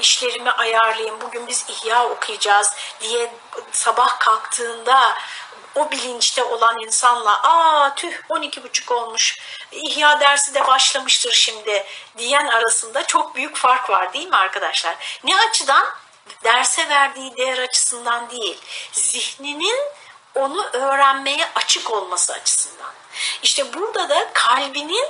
işlerimi ayarlayayım. Bugün biz ihya okuyacağız diye sabah kalktığında o bilinçte olan insanla aa tüh 12 buçuk olmuş ihya dersi de başlamıştır şimdi diyen arasında çok büyük fark var değil mi arkadaşlar? Ne açıdan? Derse verdiği değer açısından değil, zihninin onu öğrenmeye açık olması açısından. İşte burada da kalbinin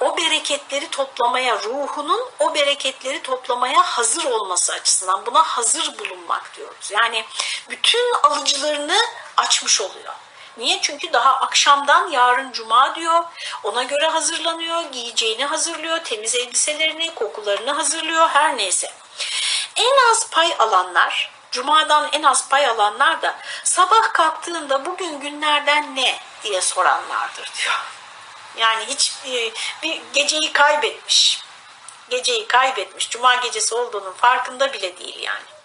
o bereketleri toplamaya, ruhunun o bereketleri toplamaya hazır olması açısından buna hazır bulunmak diyoruz. Yani bütün alıcılarını açmış oluyor. Niye? Çünkü daha akşamdan yarın cuma diyor. Ona göre hazırlanıyor, giyeceğini hazırlıyor, temiz elbiselerini, kokularını hazırlıyor, her neyse. En az pay alanlar, cumadan en az pay alanlar da sabah kalktığında bugün günlerden ne diye soranlardır diyor. Yani hiç e, bir geceyi kaybetmiş. Geceyi kaybetmiş. Cuma gecesi olduğunun farkında bile değil yani.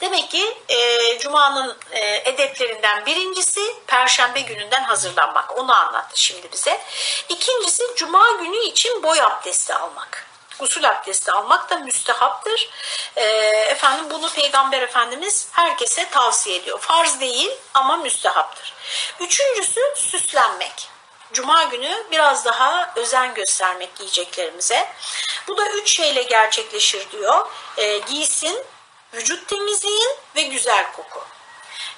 Demek ki e, Cuma'nın e, edeplerinden birincisi Perşembe gününden hazırlanmak. Onu anlattı şimdi bize. İkincisi Cuma günü için boy abdesti almak. Gusül abdesti almak da müstehaptır. E, efendim bunu Peygamber Efendimiz herkese tavsiye ediyor. Farz değil ama müstehaptır. Üçüncüsü süslenmek. Cuma günü biraz daha özen göstermek giyeceklerimize. Bu da üç şeyle gerçekleşir diyor. E, giysin, vücut temizliğin ve güzel koku.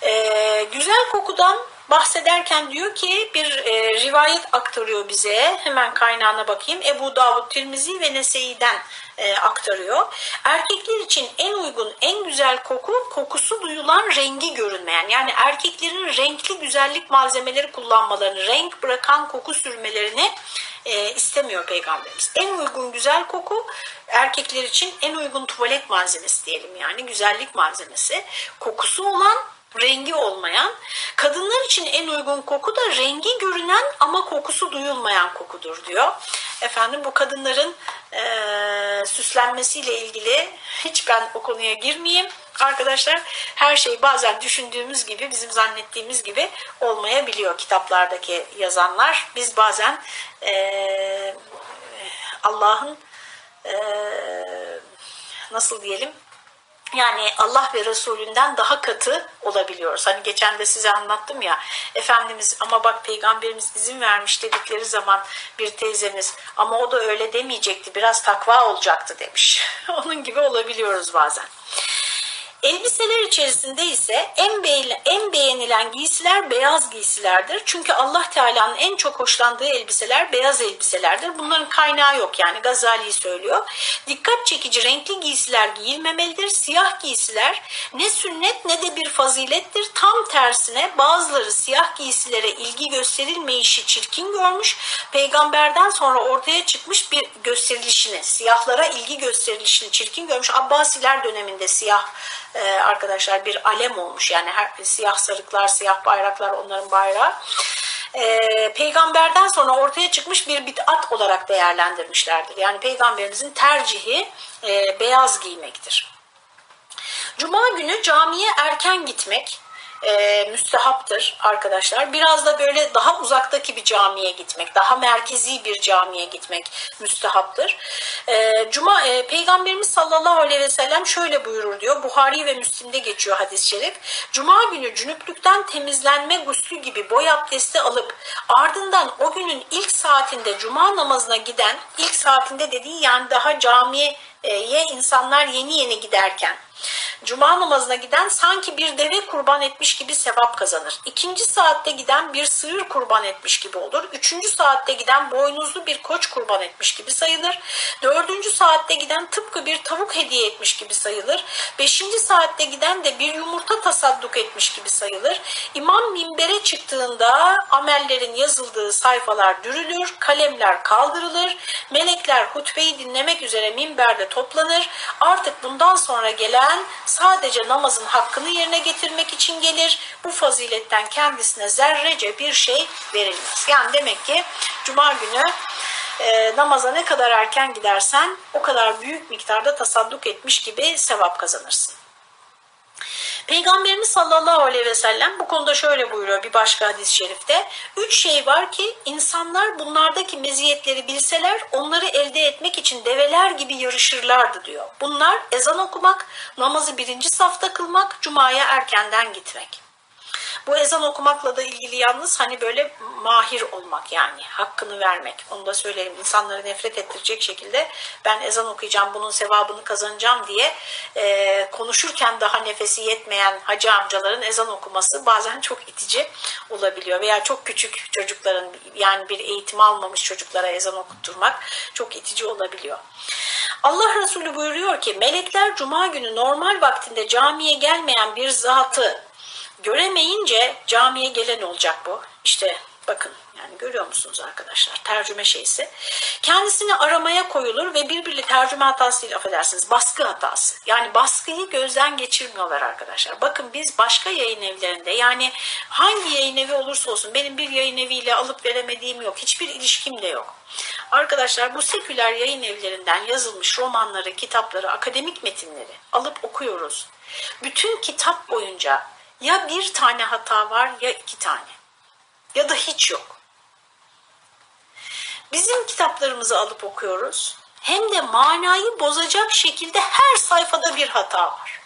E, güzel kokudan bahsederken diyor ki bir e, rivayet aktarıyor bize. Hemen kaynağına bakayım. Ebu Davud Tirmizi ve Nese'iden e, aktarıyor. Erkekler için en uygun, en güzel koku kokusu duyulan rengi görünmeyen. Yani erkeklerin renkli güzellik malzemeleri kullanmalarını, renk bırakan koku sürmelerini e, istemiyor Peygamberimiz. En uygun güzel koku erkekler için en uygun tuvalet malzemesi diyelim yani güzellik malzemesi. Kokusu olan rengi olmayan, kadınlar için en uygun koku da rengi görünen ama kokusu duyulmayan kokudur diyor. Efendim bu kadınların e, süslenmesiyle ilgili hiç ben o konuya girmeyeyim. Arkadaşlar her şey bazen düşündüğümüz gibi bizim zannettiğimiz gibi olmayabiliyor kitaplardaki yazanlar. Biz bazen e, Allah'ın e, nasıl diyelim yani Allah ve Resulünden daha katı olabiliyoruz. Hani geçen de size anlattım ya Efendimiz ama bak peygamberimiz izin vermiş dedikleri zaman bir teyzemiz ama o da öyle demeyecekti biraz takva olacaktı demiş. Onun gibi olabiliyoruz bazen. Elbiseler içerisinde ise en, en beğenilen giysiler beyaz giysilerdir. Çünkü Allah Teala'nın en çok hoşlandığı elbiseler beyaz elbiselerdir. Bunların kaynağı yok yani Gazali söylüyor. Dikkat çekici renkli giysiler giyilmemelidir. Siyah giysiler ne sünnet ne de bir fazilettir. Tam tersine bazıları siyah giysilere ilgi gösterilmeyişi çirkin görmüş. Peygamberden sonra ortaya çıkmış bir gösterilişini, siyahlara ilgi gösterilişini çirkin görmüş. Abbasiler döneminde siyah e, arkadaşlar bir alem olmuş. Yani her siyah sarıklar, siyah bayraklar onların bayrağı. E, peygamberden sonra ortaya çıkmış bir bid'at olarak değerlendirmişlerdir. Yani peygamberimizin tercihi e, beyaz giymektir. Cuma günü camiye erken gitmek e, müstehaptır arkadaşlar. Biraz da böyle daha uzaktaki bir camiye gitmek, daha merkezi bir camiye gitmek müstehaptır. E, Cuma e, Peygamberimiz sallallahu aleyhi ve sellem şöyle buyurur diyor. Buhari ve Müslim'de geçiyor hadis-i şerif. Cuma günü cünüplükten temizlenme guslü gibi boy abdesti alıp ardından o günün ilk saatinde cuma namazına giden, ilk saatinde dediği yani daha camiye insanlar yeni yeni giderken Cuma namazına giden sanki bir deve kurban etmiş gibi sevap kazanır. İkinci saatte giden bir sığır kurban etmiş gibi olur. Üçüncü saatte giden boynuzlu bir koç kurban etmiş gibi sayılır. Dördüncü saatte giden tıpkı bir tavuk hediye etmiş gibi sayılır. Beşinci saatte giden de bir yumurta tasadduk etmiş gibi sayılır. İmam minbere çıktığında amellerin yazıldığı sayfalar dürülür, kalemler kaldırılır, melekler hutbeyi dinlemek üzere minberde toplanır. Artık bundan sonra gelen sadece namazın hakkını yerine getirmek için gelir. Bu faziletten kendisine zerrece bir şey verilmez. Yani demek ki cuma günü e, namaza ne kadar erken gidersen o kadar büyük miktarda tasadduk etmiş gibi sevap kazanırsın. Peygamberimiz sallallahu aleyhi ve sellem bu konuda şöyle buyuruyor bir başka hadis-i şerifte. Üç şey var ki insanlar bunlardaki meziyetleri bilseler onları elde etmek için develer gibi yarışırlardı diyor. Bunlar ezan okumak, namazı birinci safta kılmak, cumaya erkenden gitmek. Bu ezan okumakla da ilgili yalnız hani böyle mahir olmak yani hakkını vermek. Onu da söyleyelim insanları nefret ettirecek şekilde ben ezan okuyacağım bunun sevabını kazanacağım diye e, konuşurken daha nefesi yetmeyen hacı amcaların ezan okuması bazen çok itici olabiliyor. Veya çok küçük çocukların yani bir eğitim almamış çocuklara ezan okutturmak çok itici olabiliyor. Allah Resulü buyuruyor ki melekler cuma günü normal vaktinde camiye gelmeyen bir zatı Göremeyince camiye gelen olacak bu. İşte bakın yani görüyor musunuz arkadaşlar tercüme şeysi. Kendisini aramaya koyulur ve birbirli tercüme hatası değil affedersiniz baskı hatası. Yani baskıyı gözden geçirmiyorlar arkadaşlar. Bakın biz başka yayın evlerinde yani hangi yayın evi olursa olsun benim bir yayın eviyle alıp veremediğim yok. Hiçbir ilişkim de yok. Arkadaşlar bu seküler yayın evlerinden yazılmış romanları, kitapları, akademik metinleri alıp okuyoruz. Bütün kitap boyunca ya bir tane hata var ya iki tane. Ya da hiç yok. Bizim kitaplarımızı alıp okuyoruz. Hem de manayı bozacak şekilde her sayfada bir hata var.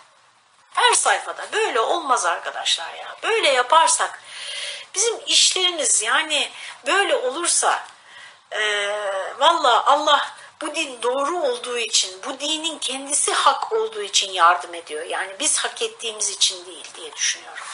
Her sayfada. Böyle olmaz arkadaşlar ya. Böyle yaparsak bizim işlerimiz yani böyle olursa e, valla Allah bu din doğru olduğu için, bu dinin kendisi hak olduğu için yardım ediyor. Yani biz hak ettiğimiz için değil diye düşünüyorum.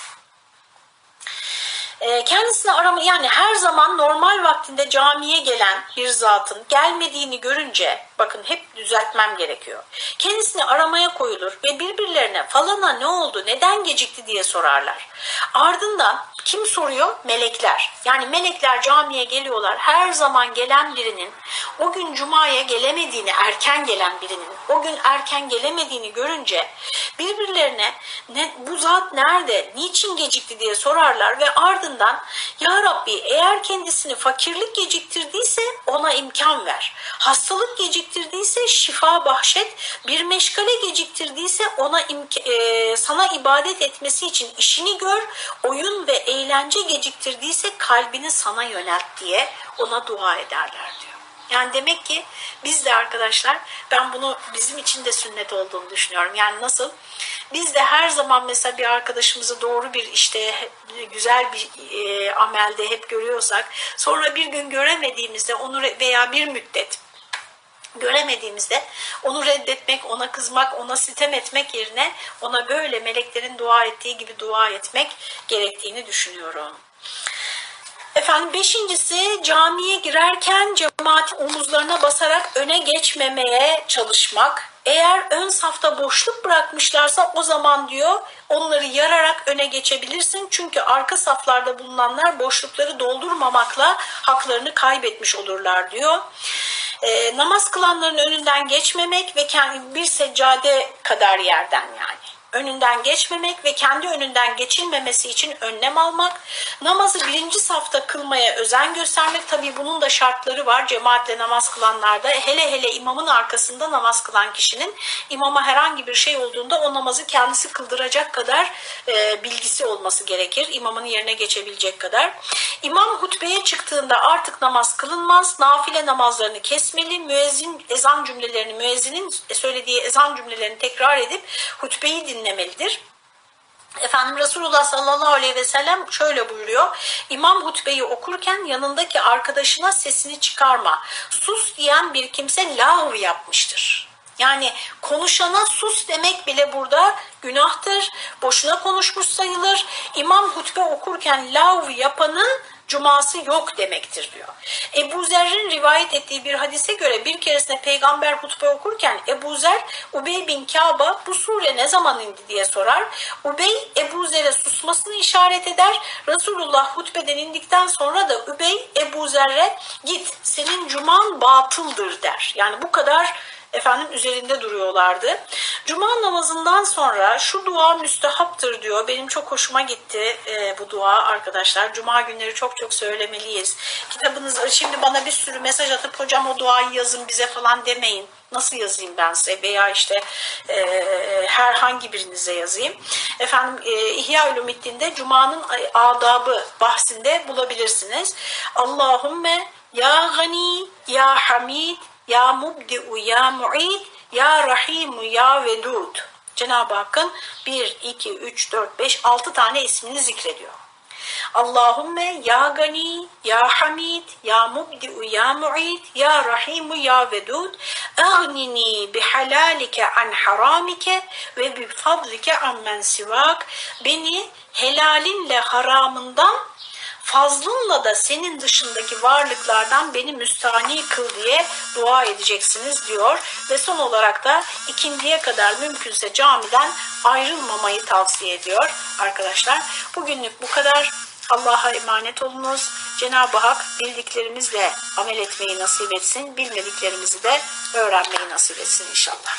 Ee, kendisini arama yani her zaman normal vaktinde camiye gelen bir zatın gelmediğini görünce bakın hep düzeltmem gerekiyor. Kendisini aramaya koyulur ve birbirlerine falana ne oldu neden gecikti diye sorarlar. Ardından kim soruyor? Melekler. Yani melekler camiye geliyorlar. Her zaman gelen birinin o gün cumaya gelemediğini, erken gelen birinin o gün erken gelemediğini görünce birbirlerine ne, bu zat nerede, niçin gecikti diye sorarlar ve ardından Ya Rabbi eğer kendisini fakirlik geciktirdiyse ona imkan ver. Hastalık geciktirdiyse şifa bahşet. Bir meşgale geciktirdiyse ona e, sana ibadet etmesi için işini gör. Oyun ve eğlence geciktirdiyse kalbini sana yönelt diye ona dua ederler diyor. Yani demek ki biz de arkadaşlar ben bunu bizim için de sünnet olduğunu düşünüyorum. Yani nasıl? Biz de her zaman mesela bir arkadaşımızı doğru bir işte güzel bir e, amelde hep görüyorsak sonra bir gün göremediğimizde onu veya bir müddet göremediğimizde onu reddetmek, ona kızmak, ona sitem etmek yerine ona böyle meleklerin dua ettiği gibi dua etmek gerektiğini düşünüyorum. Efendim beşincisi camiye girerken cemaatin omuzlarına basarak öne geçmemeye çalışmak. Eğer ön safta boşluk bırakmışlarsa o zaman diyor onları yararak öne geçebilirsin. Çünkü arka saflarda bulunanlar boşlukları doldurmamakla haklarını kaybetmiş olurlar diyor. E, namaz kılanların önünden geçmemek ve kendi bir seccade kadar yerden yani önünden geçmemek ve kendi önünden geçilmemesi için önlem almak, namazı birinci safta kılmaya özen göstermek, tabii bunun da şartları var. Cemaatle namaz kılanlarda, hele hele imamın arkasında namaz kılan kişinin imama herhangi bir şey olduğunda o namazı kendisi kıldıracak kadar e, bilgisi olması gerekir, imamın yerine geçebilecek kadar. İmam hutbeye çıktığında artık namaz kılınmaz, nafile namazlarını kesmeli, müezzin ezan cümlelerini, müezzinin söylediği ezan cümlelerini tekrar edip hutbeyi dinlemeli dinlemelidir. Efendim Resulullah sallallahu aleyhi ve sellem şöyle buyuruyor. İmam hutbeyi okurken yanındaki arkadaşına sesini çıkarma. Sus diyen bir kimse lahu yapmıştır. Yani konuşana sus demek bile burada günahtır. Boşuna konuşmuş sayılır. İmam hutbe okurken lav yapanın cuması yok demektir diyor. Ebu Zer'in rivayet ettiği bir hadise göre bir keresinde peygamber hutbe okurken Ebu Zer Ubey bin Kaba bu sure ne zaman indi diye sorar. Ubey Ebu Zer'e susmasını işaret eder. Resulullah hutbeden indikten sonra da Ubey Ebu Zer'e git senin cuman batıldır der. Yani bu kadar efendim üzerinde duruyorlardı. Cuma namazından sonra şu dua müstehaptır diyor. Benim çok hoşuma gitti e, bu dua arkadaşlar. Cuma günleri çok çok söylemeliyiz. Kitabınız şimdi bana bir sürü mesaj atıp hocam o duayı yazın bize falan demeyin. Nasıl yazayım ben size veya işte e, herhangi birinize yazayım. Efendim e, İhya Ulumiddin'de Cuma'nın adabı bahsinde bulabilirsiniz. Allahümme ya gani ya hamid ya mubdi'u ya mu'id ya rahimu ya vedud. Cenab-ı Hakk'ın 1, 2, 3, 4, 5, 6 tane ismini zikrediyor. Allahümme ya gani, ya hamid, ya mubdi'u, ya mu'id, ya rahimu, ya vedud, agnini bihalalike an haramike ve bi fadlike ammen sivak. Beni helalinle haramından fazlınla da senin dışındaki varlıklardan beni müstani kıl diye dua edeceksiniz diyor. Ve son olarak da ikindiye kadar mümkünse camiden ayrılmamayı tavsiye ediyor arkadaşlar. Bugünlük bu kadar. Allah'a emanet olunuz. Cenab-ı Hak bildiklerimizle amel etmeyi nasip etsin. Bilmediklerimizi de öğrenmeyi nasip etsin inşallah.